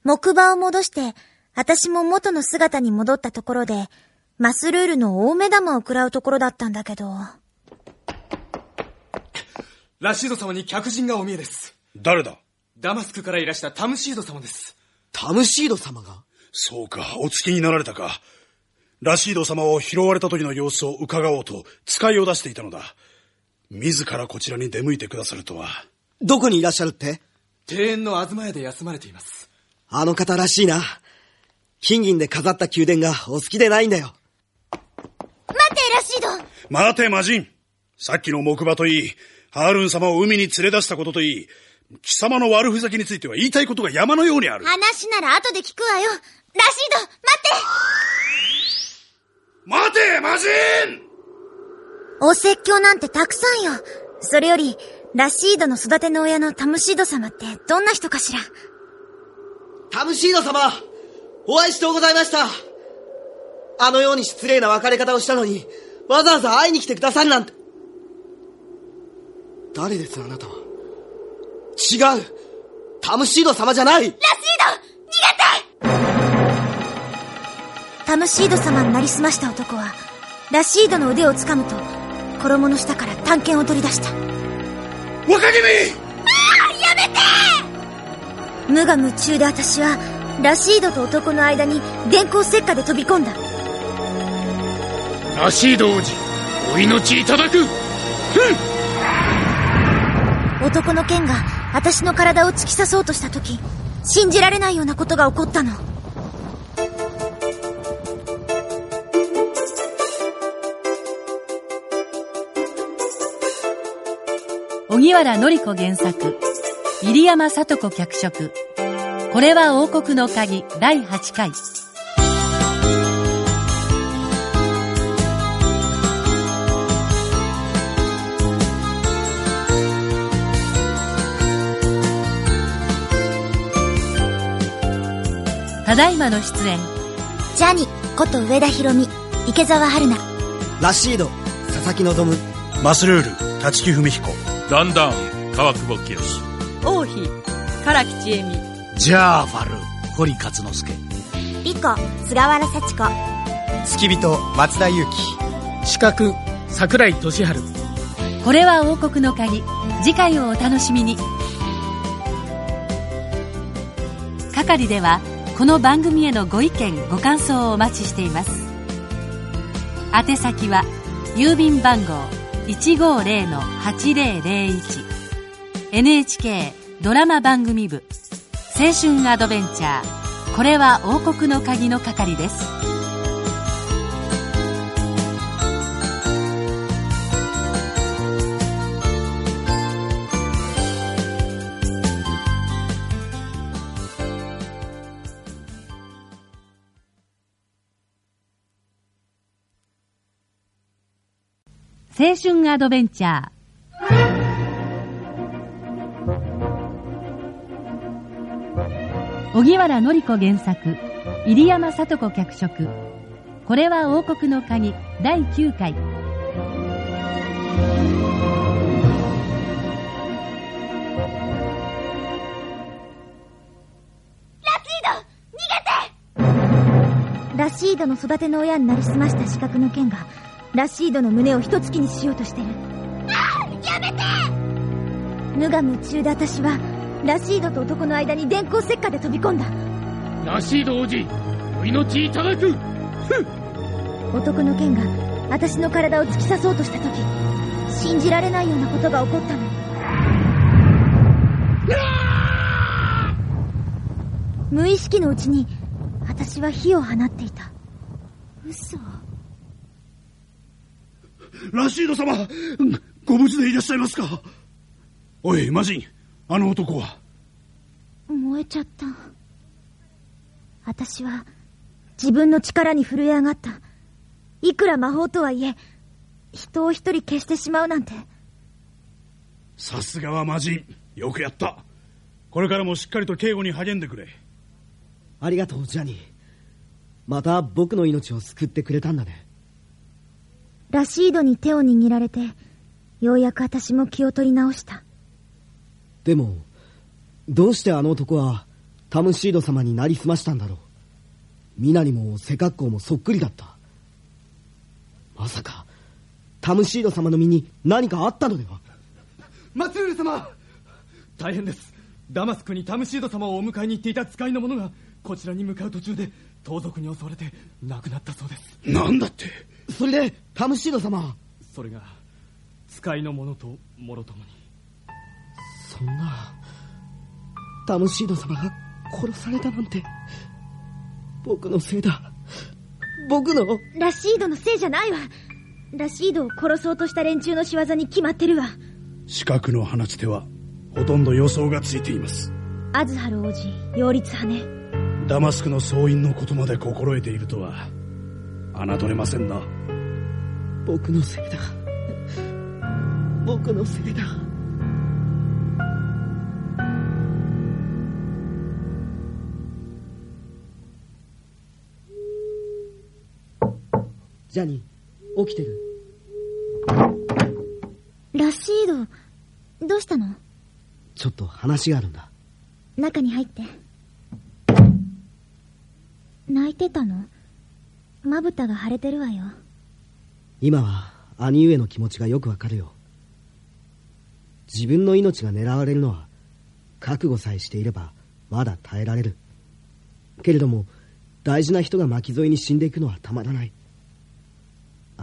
木馬を戻して、私も元の姿に戻ったところで、マスルールの大目玉を食らうところだったんだけど。ラシード様に客人がお見えです。誰だ？ダマスクからいらしたタムシード様です。タムシード様が？そうか、お付きになられたか。ラシード様を拾われた時の様子を伺おうと使いを出していたのだ。自らこちらに出向いてくださるとは。どこにいらっしゃるって？庭園の東屋で休まれています。あの方らしいな。金銀で飾った宮殿がお好きでないんだよ。待て、ラシード待て、魔人さっきの木馬といい、ハールン様を海に連れ出したことといい、貴様の悪ふざけについては言いたいことが山のようにある。話なら後で聞くわよ。ラシード、待って待て魔人お説教なんてたくさんよ。それより、ラシードの育ての親のタムシード様ってどんな人かしらタムシード様お会いしてございました。あのように失礼な別れ方をしたのに、わざわざ会いに来てくださるなんて。誰ですあなたは。違う。タムシード様じゃない。ラシード逃げてタムシード様になりすました男は、ラシードの腕を掴むと、衣の下から探検を取り出した。若君！ああやめて無我夢中で私は、ラシードと男の間に電光石火で飛び込んだ。ラシード王子、お命いただくふん男の剣が私の体を突き刺そうとした時、信じられないようなことが起こったの。荻原紀子原作入山聡子脚色。これは王国の鍵。第8回。ただいまの出演。ジャニこと上田博美。池澤春菜。ラシード。佐々木希。マスルール。立木文彦。だんだん川久保清王妃唐木千恵美。ジャーファル堀勝之助リコ菅原幸子。付き人松田裕樹。四角桜井俊治これは王国の鍵。次回をお楽しみに。係ではこの番組へのご意見ご感想をお待ちしています。宛先は郵便番号150-8001 NHK ドラマ番組部。青春アドベンチャー。これは王国の鍵の係です。青春アドベンチャー。荻原紀子原作入山聡子脚色。これは王国の鍵第9回。ララシードの育ての親になりすました資格の剣がラシードの胸を一突きにしようとしてる。やめて！無我夢中で私はラシードと男の間に電光石火で飛び込んだ。ラシード王子お命いただく。男の剣が私の体を突き刺そうとした時信じられないようなことが起こったの。無意識のうちに私は火を放っていた。嘘。ラシード様ご無事でいらっしゃいますか？おいマジンあの男は。燃えちゃった。私は自分の力に震え上がった。いくら魔法とはいえ人を一人消してしまうなんて。さすがは魔人よくやった。これからもしっかりと警護に励んでくれ。ありがとうジャニー。また僕の命を救ってくれたんだね。ラシードに手を握られてようやく私も気を取り直したでもどうしてあの男はタムシード様になりすましたんだろう。皆にも背格好もそっくりだった。まさかタムシード様の身に何かあったのでは。マツール様大変です。ダマスクにタムシード様をお迎えに行っていた使いの者がこちらに向かう途中で盗賊に襲われて亡くなったそうです。なんだって。それでタムシード様それが使いの者ともろともに。そんなタムシード様が殺されたなんて僕のせいだ。僕の。ラシードのせいじゃないわ。ラシードを殺そうとした連中の仕業に決まってるわ。四角の放つ手はほとんど予想がついています。アズハル王子擁立派ね。ダマスクの総員のことまで心得ているとは侮れませんな。僕のせいだ。僕のせいだジャニー起きてる。ラシードどうしたの？ちょっと話があるんだ。中に入って。泣いてたの？まぶたが腫れてるわよ。今は兄上の気持ちがよくわかるよ。自分の命が狙われるのは覚悟さえしていればまだ耐えられる。けれども大事な人が巻き添えに死んでいくのはたまらない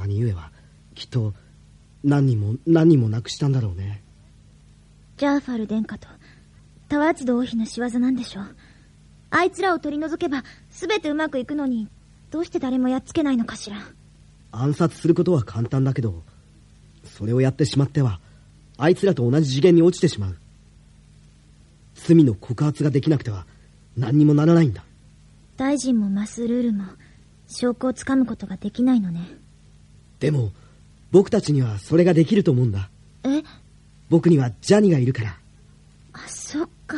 兄上はきっと何人も何人も亡くしたんだろうね。ジャーファル殿下とタワーツド王妃の仕業なんでしょあいつらを取り除けば全てうまくいくのにどうして誰もやっつけないのかしら。暗殺することは簡単だけどそれをやってしまってはあいつらと同じ次元に落ちてしまう。罪の告発ができなくては何にもならないんだ。大臣もマスルールも証拠をつかむことができないのねでも僕たちにはそれができると思うんだ。え？僕にはジャニがいるから。あそっか。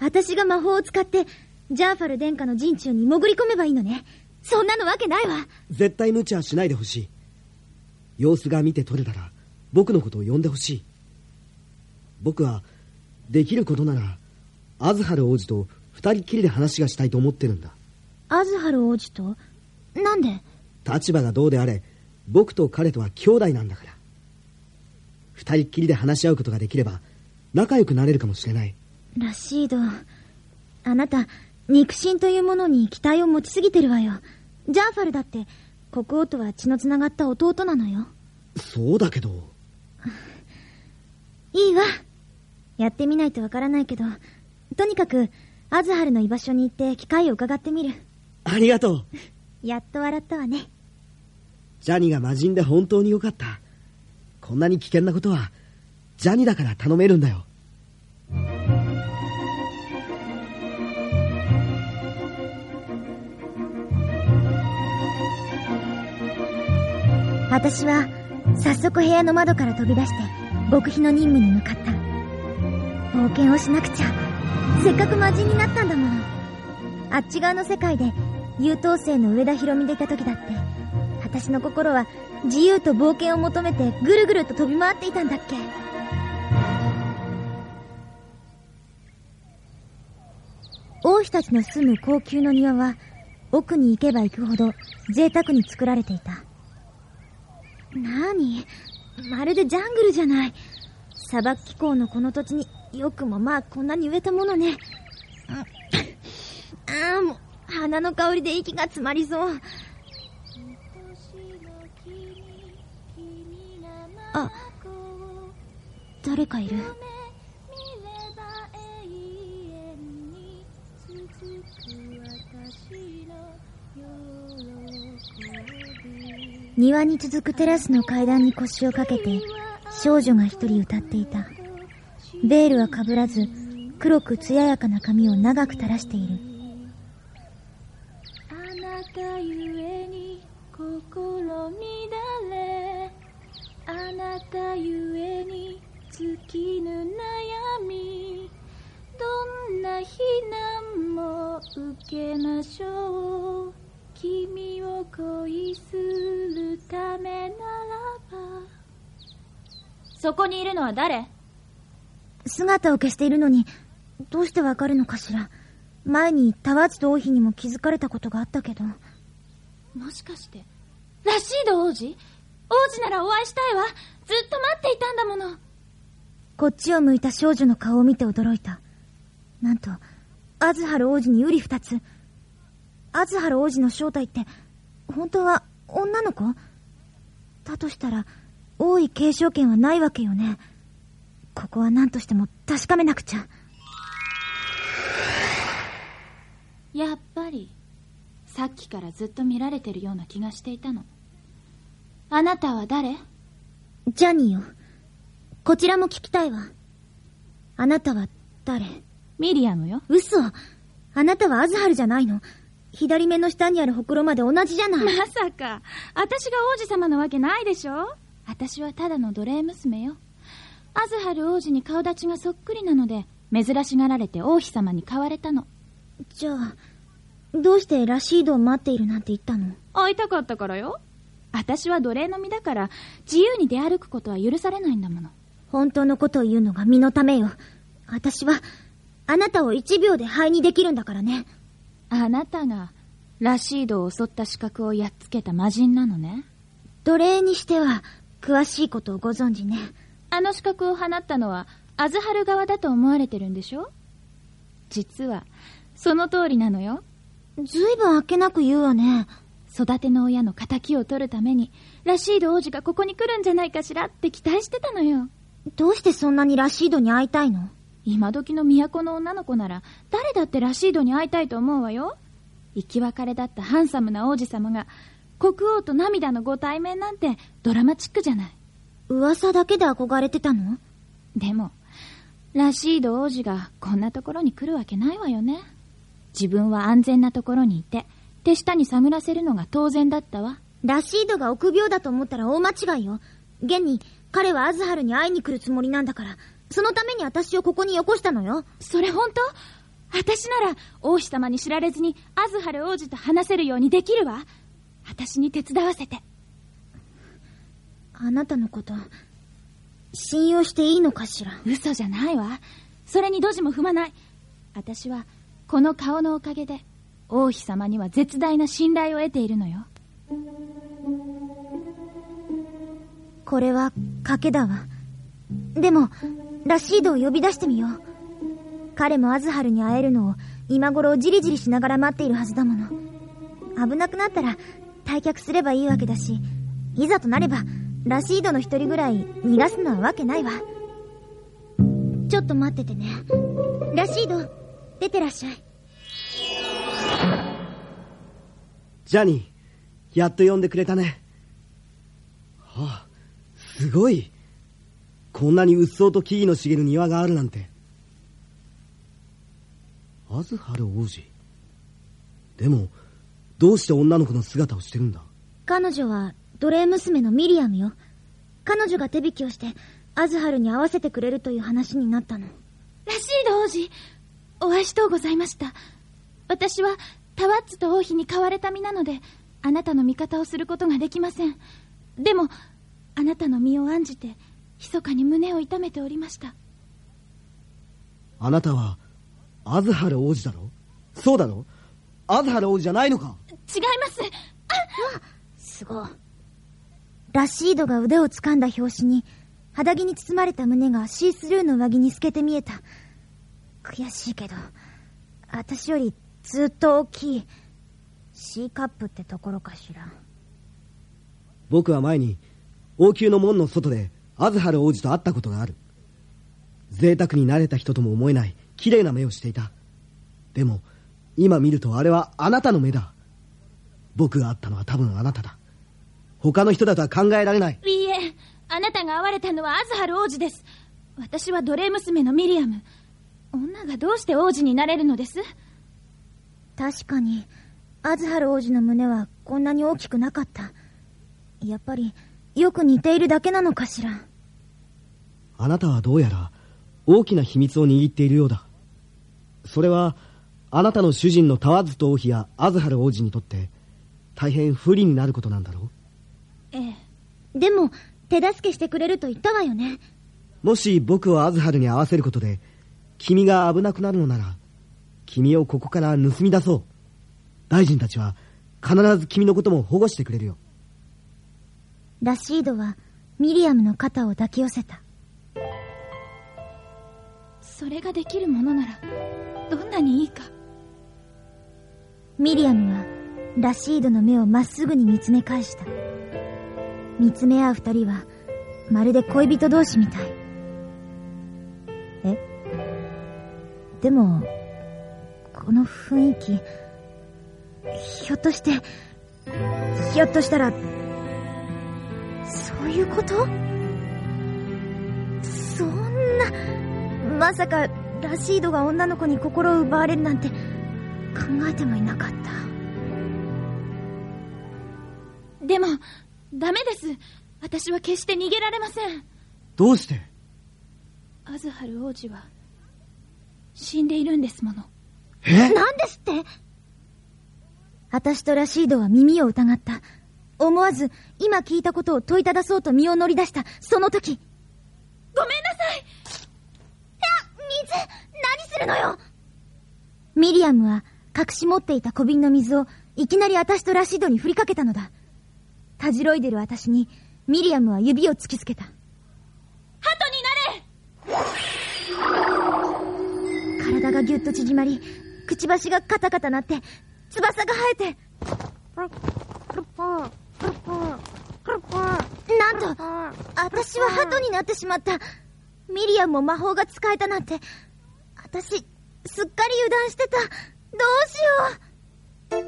私が魔法を使ってジャーファル殿下の陣中に潜り込めばいいのね。そんなのわけないわ。絶対無茶はしないでほしい。様子が見て取れたら僕のことを呼んでほしい。僕はできることならアズハル王子と二人きりで話がしたいと思ってるんだ。アズハル王子と？なんで？立場がどうであれ僕と彼とは兄弟なんだから。二人っきりで話し合うことができれば仲良くなれるかもしれない。ラシードあなた肉親というものに期待を持ちすぎてるわよ。ジャーファルだって国王とは血のつながった弟なのよ。そうだけど。(laughs) いいわ。やってみないとわからないけどとにかくアズハルの居場所に行って機会を伺ってみる。ありがとう。(laughs) やっと笑ったわねジャニが魔人で本当によかった。こんなに危険なことはジャニだから頼めるんだよ。私は早速部屋の窓から飛び出して極秘の任務に向かった。冒険をしなくちゃ。せっかく魔人になったんだもの。あっち側の世界で優等生の上田博美でいた時だって。私の心は自由と冒険を求めてぐるぐると飛び回っていたんだっけ？王妃たちの住む高級の庭は奥に行けば行くほど贅沢に作られていた。なにまるでジャングルじゃない。砂漠気候のこの土地によくもまあこんなに植えたものね。ああ、もう花の香りで息が詰まりそう。あ、誰かいる。庭に続くテラスの階段に腰をかけて少女が一人歌っていた。ベールはかぶらず黒く艶やかな髪を長く垂らしている。あなたゆえに心乱れあなたゆえに尽きぬ悩みどんな非難も受けましょう君を恋するためならばそこにいるのは誰？姿を消しているのに、どうしてわかるのかしら。前にタワーツと王妃にも気づかれたことがあったけど。もしかして、ラシード王子？王子ならお会いしたいわ。ずっと待っていたんだもの。こっちを向いた少女の顔を見て驚いた。なんと、アズハル王子に瓜二つ。アズハル王子の正体って、本当は女の子？だとしたら、王位継承権はないわけよね。ここは何としても確かめなくちゃ。やっぱり、さっきからずっと見られてるような気がしていたの。あなたは誰？ジャニーよ。こちらも聞きたいわ。あなたは誰？ミリアムよ。嘘あなたはアズハルじゃないの左目の下にあるほくろまで同じじゃない。まさか、私が王子様なわけないでしょ？私はただの奴隷娘よ。アズハル王子に顔立ちがそっくりなので、珍しがられて王妃様に買われたの。じゃあ、どうしてラシードを待っているなんて言ったの？会いたかったからよ。私は奴隷の身だから、自由に出歩くことは許されないんだもの。本当のことを言うのが身のためよ。私は、あなたを一秒で灰にできるんだからね。あなたが、ラシードを襲った資格をやっつけた魔人なのね。奴隷にしては、詳しいことをご存知ね。あの資格を放ったのは、アズハル側だと思われてるんでしょ？実は、その通りなのよ。ずいぶんあっけなく言うわね。育ての親の仇を取るために、ラシード王子がここに来るんじゃないかしらって期待してたのよ。どうしてそんなにラシードに会いたいの？今時の都の女の子なら、誰だってラシードに会いたいと思うわよ。生き別れだったハンサムな王子様が、国王と涙のご対面なんてドラマチックじゃない。噂だけで憧れてたの？でも、ラシード王子がこんなところに来るわけないわよね。自分は安全なところにいて、手下に探らせるのが当然だったわ。ラシードが臆病だと思ったら大間違いよ。現に、彼はアズハルに会いに来るつもりなんだから、そのために私をここによこしたのよ。それ本当？私なら、王妃様に知られずに、アズハル王子と話せるようにできるわ。私に手伝わせて。あなたのこと、信用していいのかしら？嘘じゃないわ。それにドジも踏まない。私は、この顔のおかげで、王妃様には絶大な信頼を得ているのよ。これは賭けだわ。でも、ラシードを呼び出してみよう。彼もアズハルに会えるのを今頃じりじりしながら待っているはずだもの。危なくなったら退却すればいいわけだし、いざとなれば、ラシードの一人ぐらい逃がすのはわけないわ。ちょっと待っててね。ラシード、出てらっしゃい。ジャニー、やっと呼んでくれたね。はあ、すごい。こんなに鬱蒼と木々の茂る庭があるなんて。アズハル王子。でも、どうして女の子の姿をしてるんだ？彼女は奴隷娘のミリアムよ。彼女が手引きをして、アズハルに会わせてくれるという話になったの。ラシード王子、お会いしとうございました。私は、タワッツと王妃に買われた身なので、あなたの味方をすることができません。でも、あなたの身を案じて、密かに胸を痛めておりました。あなたは、アズハル王子だろ？そうだろ？アズハル王子じゃないのか？違いますすごい。ラシードが腕を掴んだ拍子に、肌着に包まれた胸がシースルーの上着に透けて見えた。悔しいけど、私よりずっと大きい C カップってところかしら。僕は前に王宮の門の外でアズハル王子と会ったことがある。贅沢に慣れた人とも思えない綺麗な目をしていた。でも今見るとあれはあなたの目だ。僕が会ったのは多分あなただ。他の人だとは考えられない。いいえあなたが会われたのはアズハル王子です。私は奴隷娘のミリアム。女がどうして王子になれるのです？確かに、アズハル王子の胸はこんなに大きくなかった。やっぱり、よく似ているだけなのかしら。あなたはどうやら大きな秘密を握っているようだそれはあなたの主人のタワズト王妃やアズハル王子にとって大変不利になることなんだろう？ええでも、手助けしてくれると言ったわよね。もし僕をアズハルに会わせることで君が危なくなるのなら君をここから盗み出そう大臣たちは必ず君のことも保護してくれるよラシードは、ミリアムの肩を抱き寄せた。それができるものならどんなにいいかミリアムは、ラシードの目をまっすぐに見つめ返した。見つめ合う二人は、まるで恋人同士みたい。え？でも、この雰囲気、ひょっとして、ひょっとしたら、そういうこと？そんな、まさか、ラシードが女の子に心を奪われるなんて、考えてもいなかった。でもダメです。私は決して逃げられません。どうして？アズハル王子は死んでいるんですものえ？なんですって私とラシードは耳を疑った。思わず、今聞いたことを問いただそうと身を乗り出した、その時。ごめんなさい水何するのよミリアムは、隠し持っていた小瓶の水を、いきなり私とラシードに振りかけたのだ。たじろいでる私に、ミリアムは指を突きつけた。ハトになれ体がぎゅっと縮まり、くちばしがカタカタなって、翼が生えて、なんと、私は鳩になってしまった。ミリアムも魔法が使えたなんて、私、すっかり油断してた。どうしよ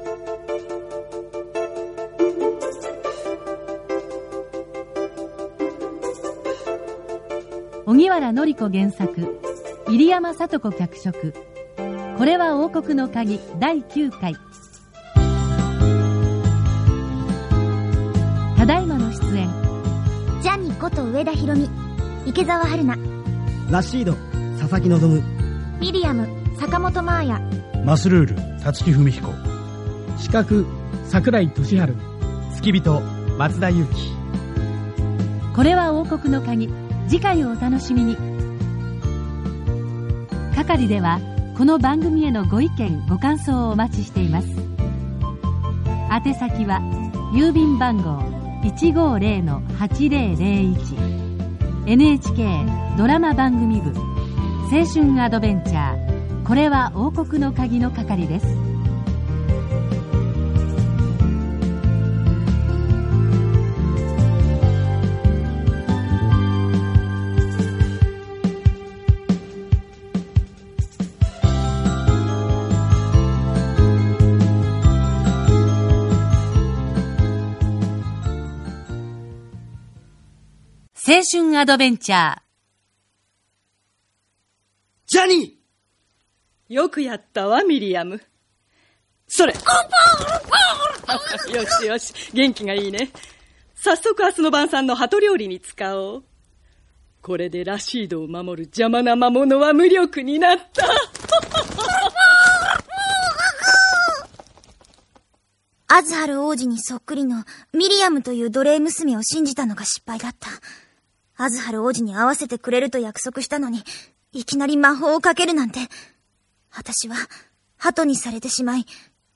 荻原紀子原作入山聡子脚色これは王国の鍵第9回。ただいまの出演。う。ジャニこと上田博美、池澤春菜、ラシード佐々木希。ミリアム、坂本真綾、マスルール、辰木文彦。四角桜井俊治付き人松田裕樹。これは王国の鍵。次回をお楽しみに。係ではこの番組へのご意見ご感想をお待ちしています。宛先は郵便番号150-8001 NHK ドラマ番組部。青春アドベンチャー。これは王国の鍵の係です。青春アドベンチャージャニよくやったわ、ミリアム。それよしよし、元気がいいね。早速明日の晩餐の鳩料理に使おう。これでラシードを守る邪魔な魔物は無力になった。アズハル王子にそっくりのミリアムという奴隷娘を信じたのが失敗だった。アズハル王子に会わせてくれると約束したのに、いきなり魔法をかけるなんて。私は、鳩にされてしまい、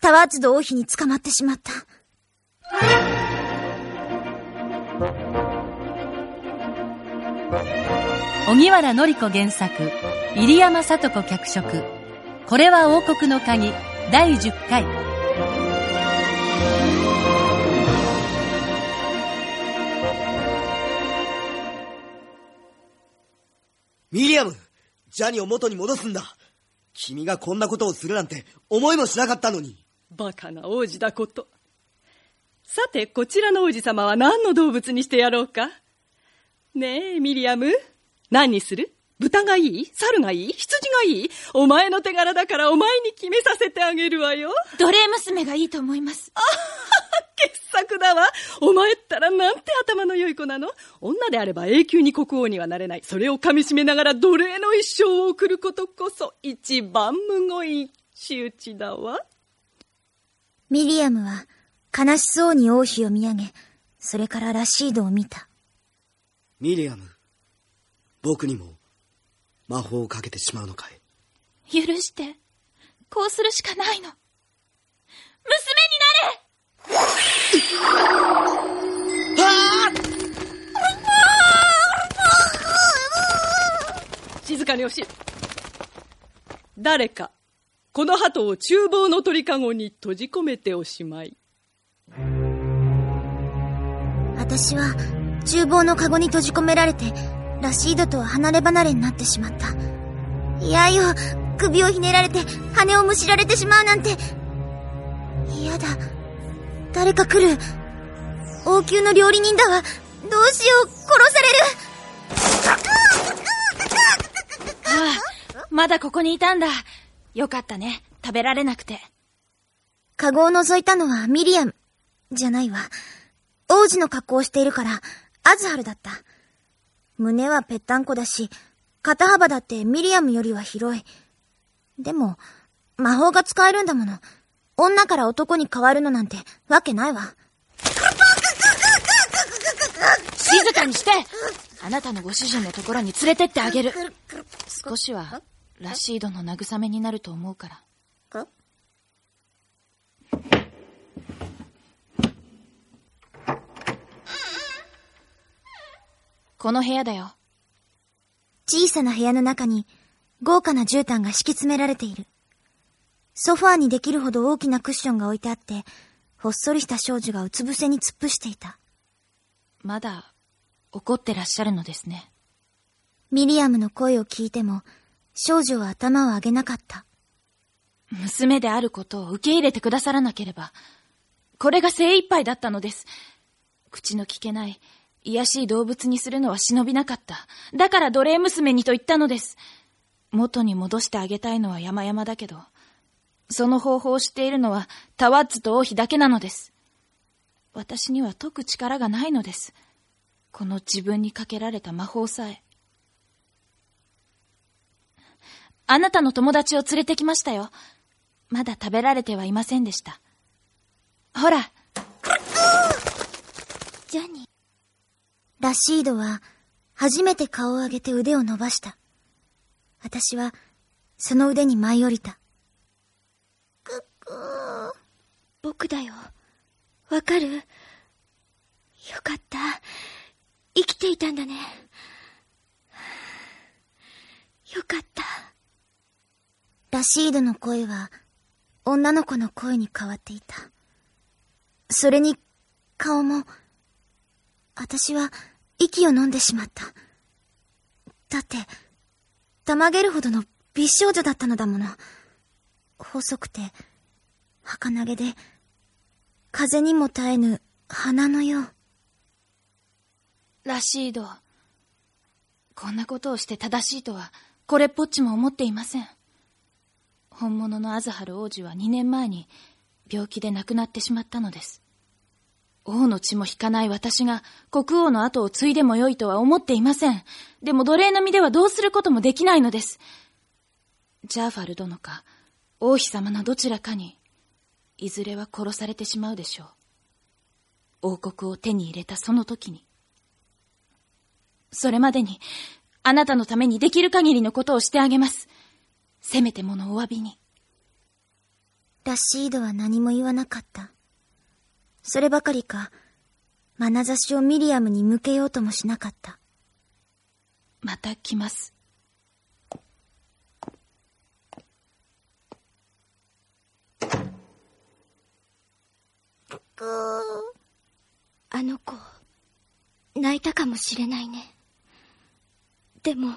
タワーツド王妃に捕まってしまった。荻原紀子原作入山聡子脚色これは王国の鍵第10回ミリアムジャニを元に戻すんだ。君がこんなことをするなんて思いもしなかったのに。バカな王子だこと。さてこちらの王子様は何の動物にしてやろうか？ねえミリアム。何にする？豚がいい？猿がいい？羊がいい？お前の手柄だからお前に決めさせてあげるわよ。奴隷娘がいいと思います。あはは、傑作だわ。お前ったらなんて頭の良い子なの？女であれば永久に国王にはなれない。それを噛み締めながら奴隷の一生を送ることこそ一番むごい仕打ちだわ。ミリアムは悲しそうに王妃を見上げ、それからラシードを見た。ミリアム、僕にも魔法をかけてしまうのかい？許して。こうするしかないの。娘になれ静かにおし。誰か、この鳩を厨房の鳥かごに閉じ込めておしまい。私は厨房のカゴに閉じ込められて、ラシードとは離れ離れになってしまった。いやよ、首をひねられて羽をむしられてしまうなんて。嫌だ。誰か来る。王宮の料理人だわ。どうしよう、殺される。ああ、まだここにいたんだ。よかったね。食べられなくて。カゴを覗いたのはミリアム。じゃないわ。王子の格好をしているから、アズハルだった。胸はぺったんこだし、肩幅だってミリアムよりは広い。でも、魔法が使えるんだもの。女から男に変わるのなんてわけないわ。静かにしてあなたのご主人のところに連れてってあげる。少しは、ラシードの慰めになると思うから。この部屋だよ。小さな部屋の中に豪華な絨毯が敷き詰められている。ソファーにできるほど大きなクッションが置いてあって、ほっそりした少女がうつ伏せに突っ伏していた。まだ怒ってらっしゃるのですね。ミリアムの声を聞いても、少女は頭を上げなかった。娘であることを受け入れてくださらなければ、これが精一杯だったのです。口の聞けない、癒しい動物にするのは忍びなかった。だから奴隷娘にと言ったのです。元に戻してあげたいのは山々だけど、その方法を知っているのはタワッツと王妃だけなのです。私には解く力がないのです。この自分にかけられた魔法さえ。あなたの友達を連れてきましたよ。まだ食べられてはいませんでした。ほら。ジャニー。ラシードは初めて顔を上げて腕を伸ばした。私はその腕に舞い降りた。僕だよ。わかる？よかった。生きていたんだね。よかった。ラシードの声は女の子の声に変わっていた。それに顔も、私は息を飲んでしまった。だって、たまげるほどの美少女だったのだもの。細くて、儚げで、風にも絶えぬ花のよう。ラシード。こんなことをして正しいとは、これっぽっちも思っていません。本物のアズハル王子は2年前に病気で亡くなってしまったのです。王の血も引かない私が国王の後を継いでもよいとは思っていません。でも奴隷の身ではどうすることもできないのです。ジャーファル殿か王妃様のどちらかに、いずれは殺されてしまうでしょう。王国を手に入れたその時に。それまでに、あなたのためにできる限りのことをしてあげます。せめてものお詫びに。ラシードは何も言わなかった。そればかりか、眼差しをミリアムに向けようともしなかった。また来ます。あの子、泣いたかもしれないね。でも、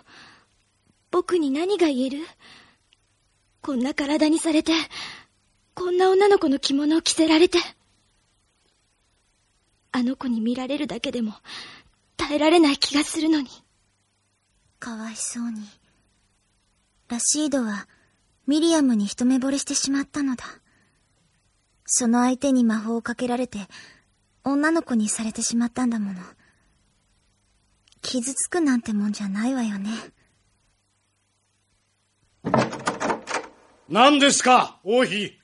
僕に何が言える？こんな体にされて、こんな女の子の着物を着せられて。あの子に見られるだけでも、耐えられない気がするのに。かわいそうに。ラシードは、ミリアムに一目惚れしてしまったのだ。その相手に魔法をかけられて、女の子にされてしまったんだもの。傷つくなんてもんじゃないわよね。何ですか、王妃。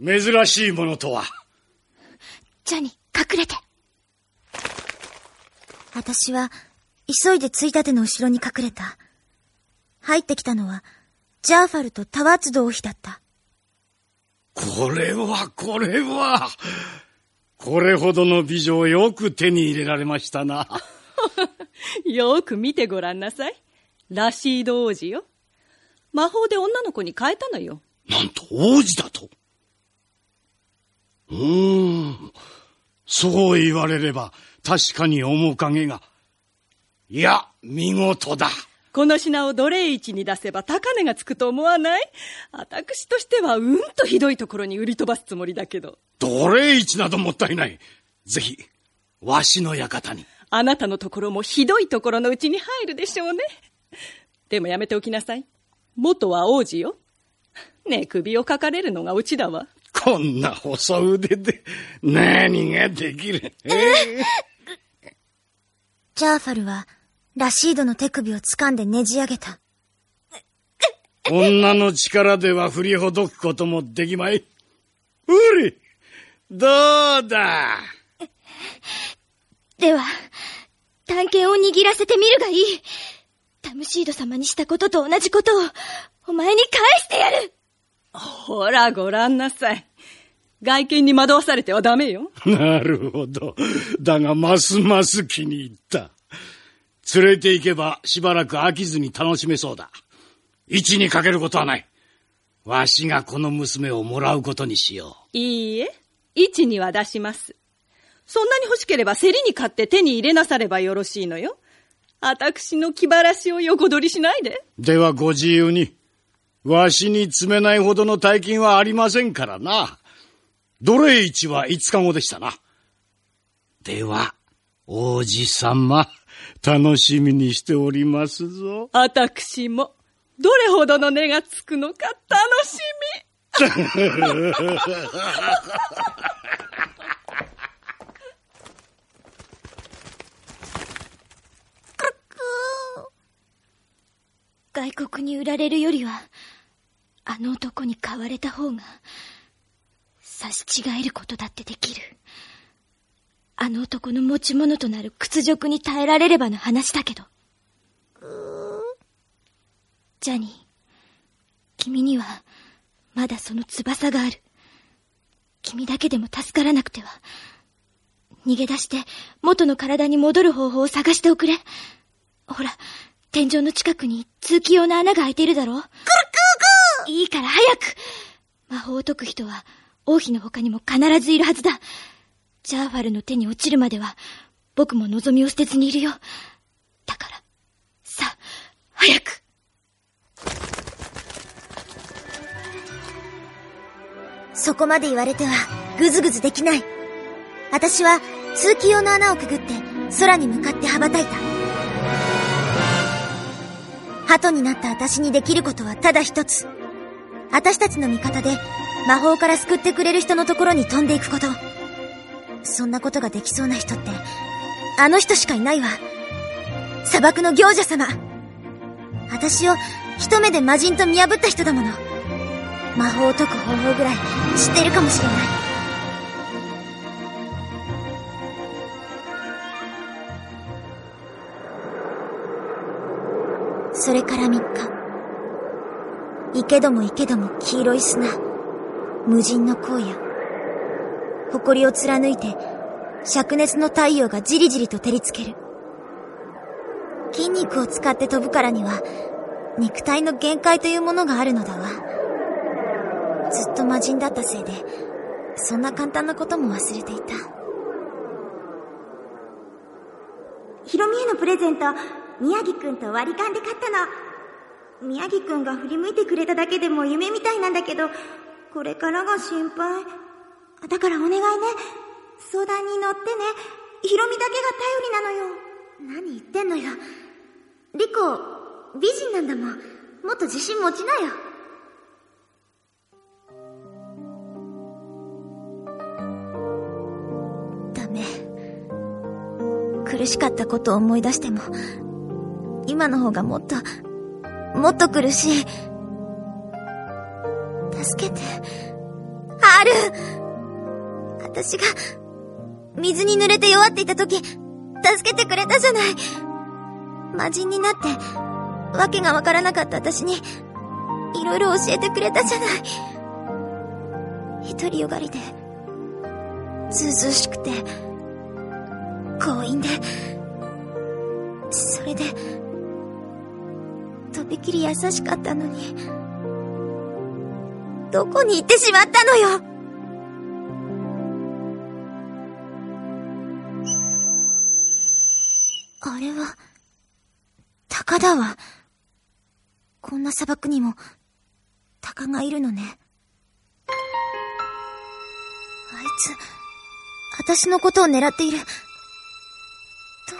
珍しいものとは。ジャニー、隠れて。私は、急いでついたての後ろに隠れた。入ってきたのは、ジャーファルとタワーツド王妃だった。これは、これは。これほどの美女をよく手に入れられましたな。(laughs) よく見てごらんなさい。ラシード王子よ。魔法で女の子に変えたのよ。なんと王子だと。うーん。そう言われれば確かに面影が。いや、見事だ。この品を奴隷市に出せば高値がつくと思わない？私としてはうんとひどいところに売り飛ばすつもりだけど。奴隷市などもったいない。ぜひ、わしの館に。あなたのところもひどいところのうちに入るでしょうね。でもやめておきなさい。元は王子よ。ねえ、首をかかれるのがうちだわ。こんな細腕で何ができる？えー、ジャーファルは、ラシードの手首を掴んでねじ上げた。女の力では振りほどくこともできまい。うりどうだ？では、探検を握らせてみるがいい。タムシード様にしたことと同じことを、お前に返してやるほら、ごらんなさい。外見に惑わされてはダメよ。(laughs) なるほど。だが、ますます気に入った。連れて行けばしばらく飽きずに楽しめそうだ。一にかけることはない。わしがこの娘をもらうことにしよう。いいえ、一には出します。そんなに欲しければ競りに買って手に入れなさればよろしいのよ。私の気晴らしを横取りしないで。ではご自由に。わしに詰めないほどの大金はありませんからな。奴隷市は5日後でしたな。では、王子様、楽しみにしておりますぞ。私も、どれほどの値がつくのか楽しみ。外国に売られるよりは、あの男に買われた方が、差し違えることだってできる。あの男の持ち物となる屈辱に耐えられればの話だけど。ジャニー、君には、まだその翼がある。君だけでも助からなくては。逃げ出して、元の体に戻る方法を探しておくれ。ほら、天井の近くに通気用の穴が開いているだろうくるくるいいから早く魔法を解く人は王妃の他にも必ずいるはずだ。ジャーファルの手に落ちるまでは僕も望みを捨てずにいるよ。だから、さあ、早くそこまで言われてはぐずぐずできない。私は通気用の穴をくぐって空に向かって羽ばたいた。鳩になった私にできることはただ一つ。私たちの味方で魔法から救ってくれる人のところに飛んでいくこと。そんなことができそうな人って、あの人しかいないわ。砂漠の行者様。私を一目で魔人と見破った人だもの。魔法を解く方法ぐらい知ってるかもしれない。それから3日。行けども行けども黄色い砂。無人の荒野。誇りを貫いて、灼熱の太陽がじりじりと照りつける。筋肉を使って飛ぶからには、肉体の限界というものがあるのだわ。ずっと魔人だったせいで、そんな簡単なことも忘れていた。ヒロミへのプレゼント、宮城くんと割り勘で買ったの。宮城くんが振り向いてくれただけでも夢みたいなんだけど、これからが心配。だからお願いね。相談に乗ってね。ヒロミだけが頼りなのよ。何言ってんのよ。リコ、美人なんだもん。もっと自信持ちなよ。ダメ。苦しかったことを思い出しても、今の方がもっと、もっと苦しい。助けて。ある私が、水に濡れて弱っていた時、助けてくれたじゃない。魔人になって、わけがわからなかった私に、いろいろ教えてくれたじゃない。一人よがりで、ずうずしくて、強引で、それで、とびきり優しかったのに、どこに行ってしまったのよあれは、鷹だわ。こんな砂漠にも、鷹がいるのね。あいつ、私のことを狙っている。ど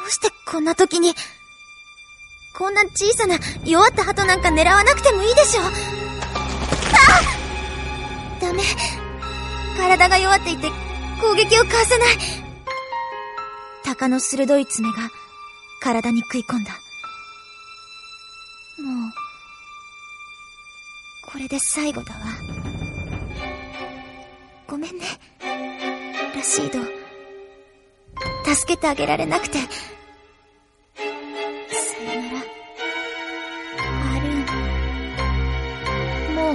うしてこんな時に、こんな小さな弱った鳩なんか狙わなくてもいいでしょ。あダメ。体が弱っていて攻撃をかわせない。鷹の鋭い爪が体に食い込んだ。もう、これで最後だわ。ごめんね。ラシード。助けてあげられなくて。さよなら。アルーン。もう、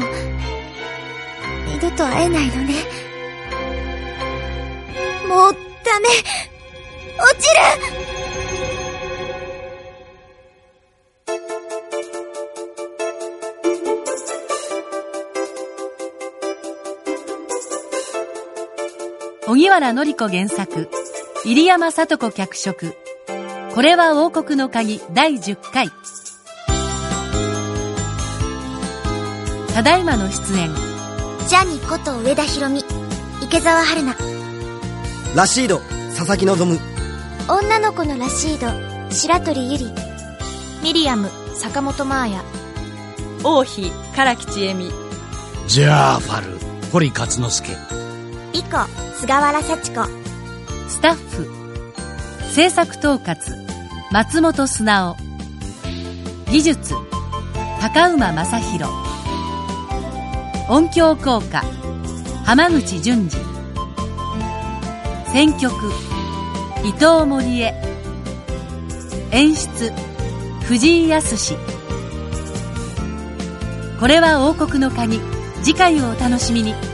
二度と会えないのね。もう、ダメ落ちる荻原紀子原作。入山聡子脚色。これは王国の鍵。第10回。ただいまの出演。ジャニこと上田博美。池澤春菜。ラシード。佐々木希。女の子のラシード。白鳥ゆり。ミリアム坂本真綾。王妃唐木千恵美。ジャーファル堀勝之助リコ菅原幸子。スタッフ。制作統括。松本素直技術。高馬正宏。音響効果。浜口淳二。選曲。伊藤森江演出。藤井康これは王国の鍵次回をお楽しみに。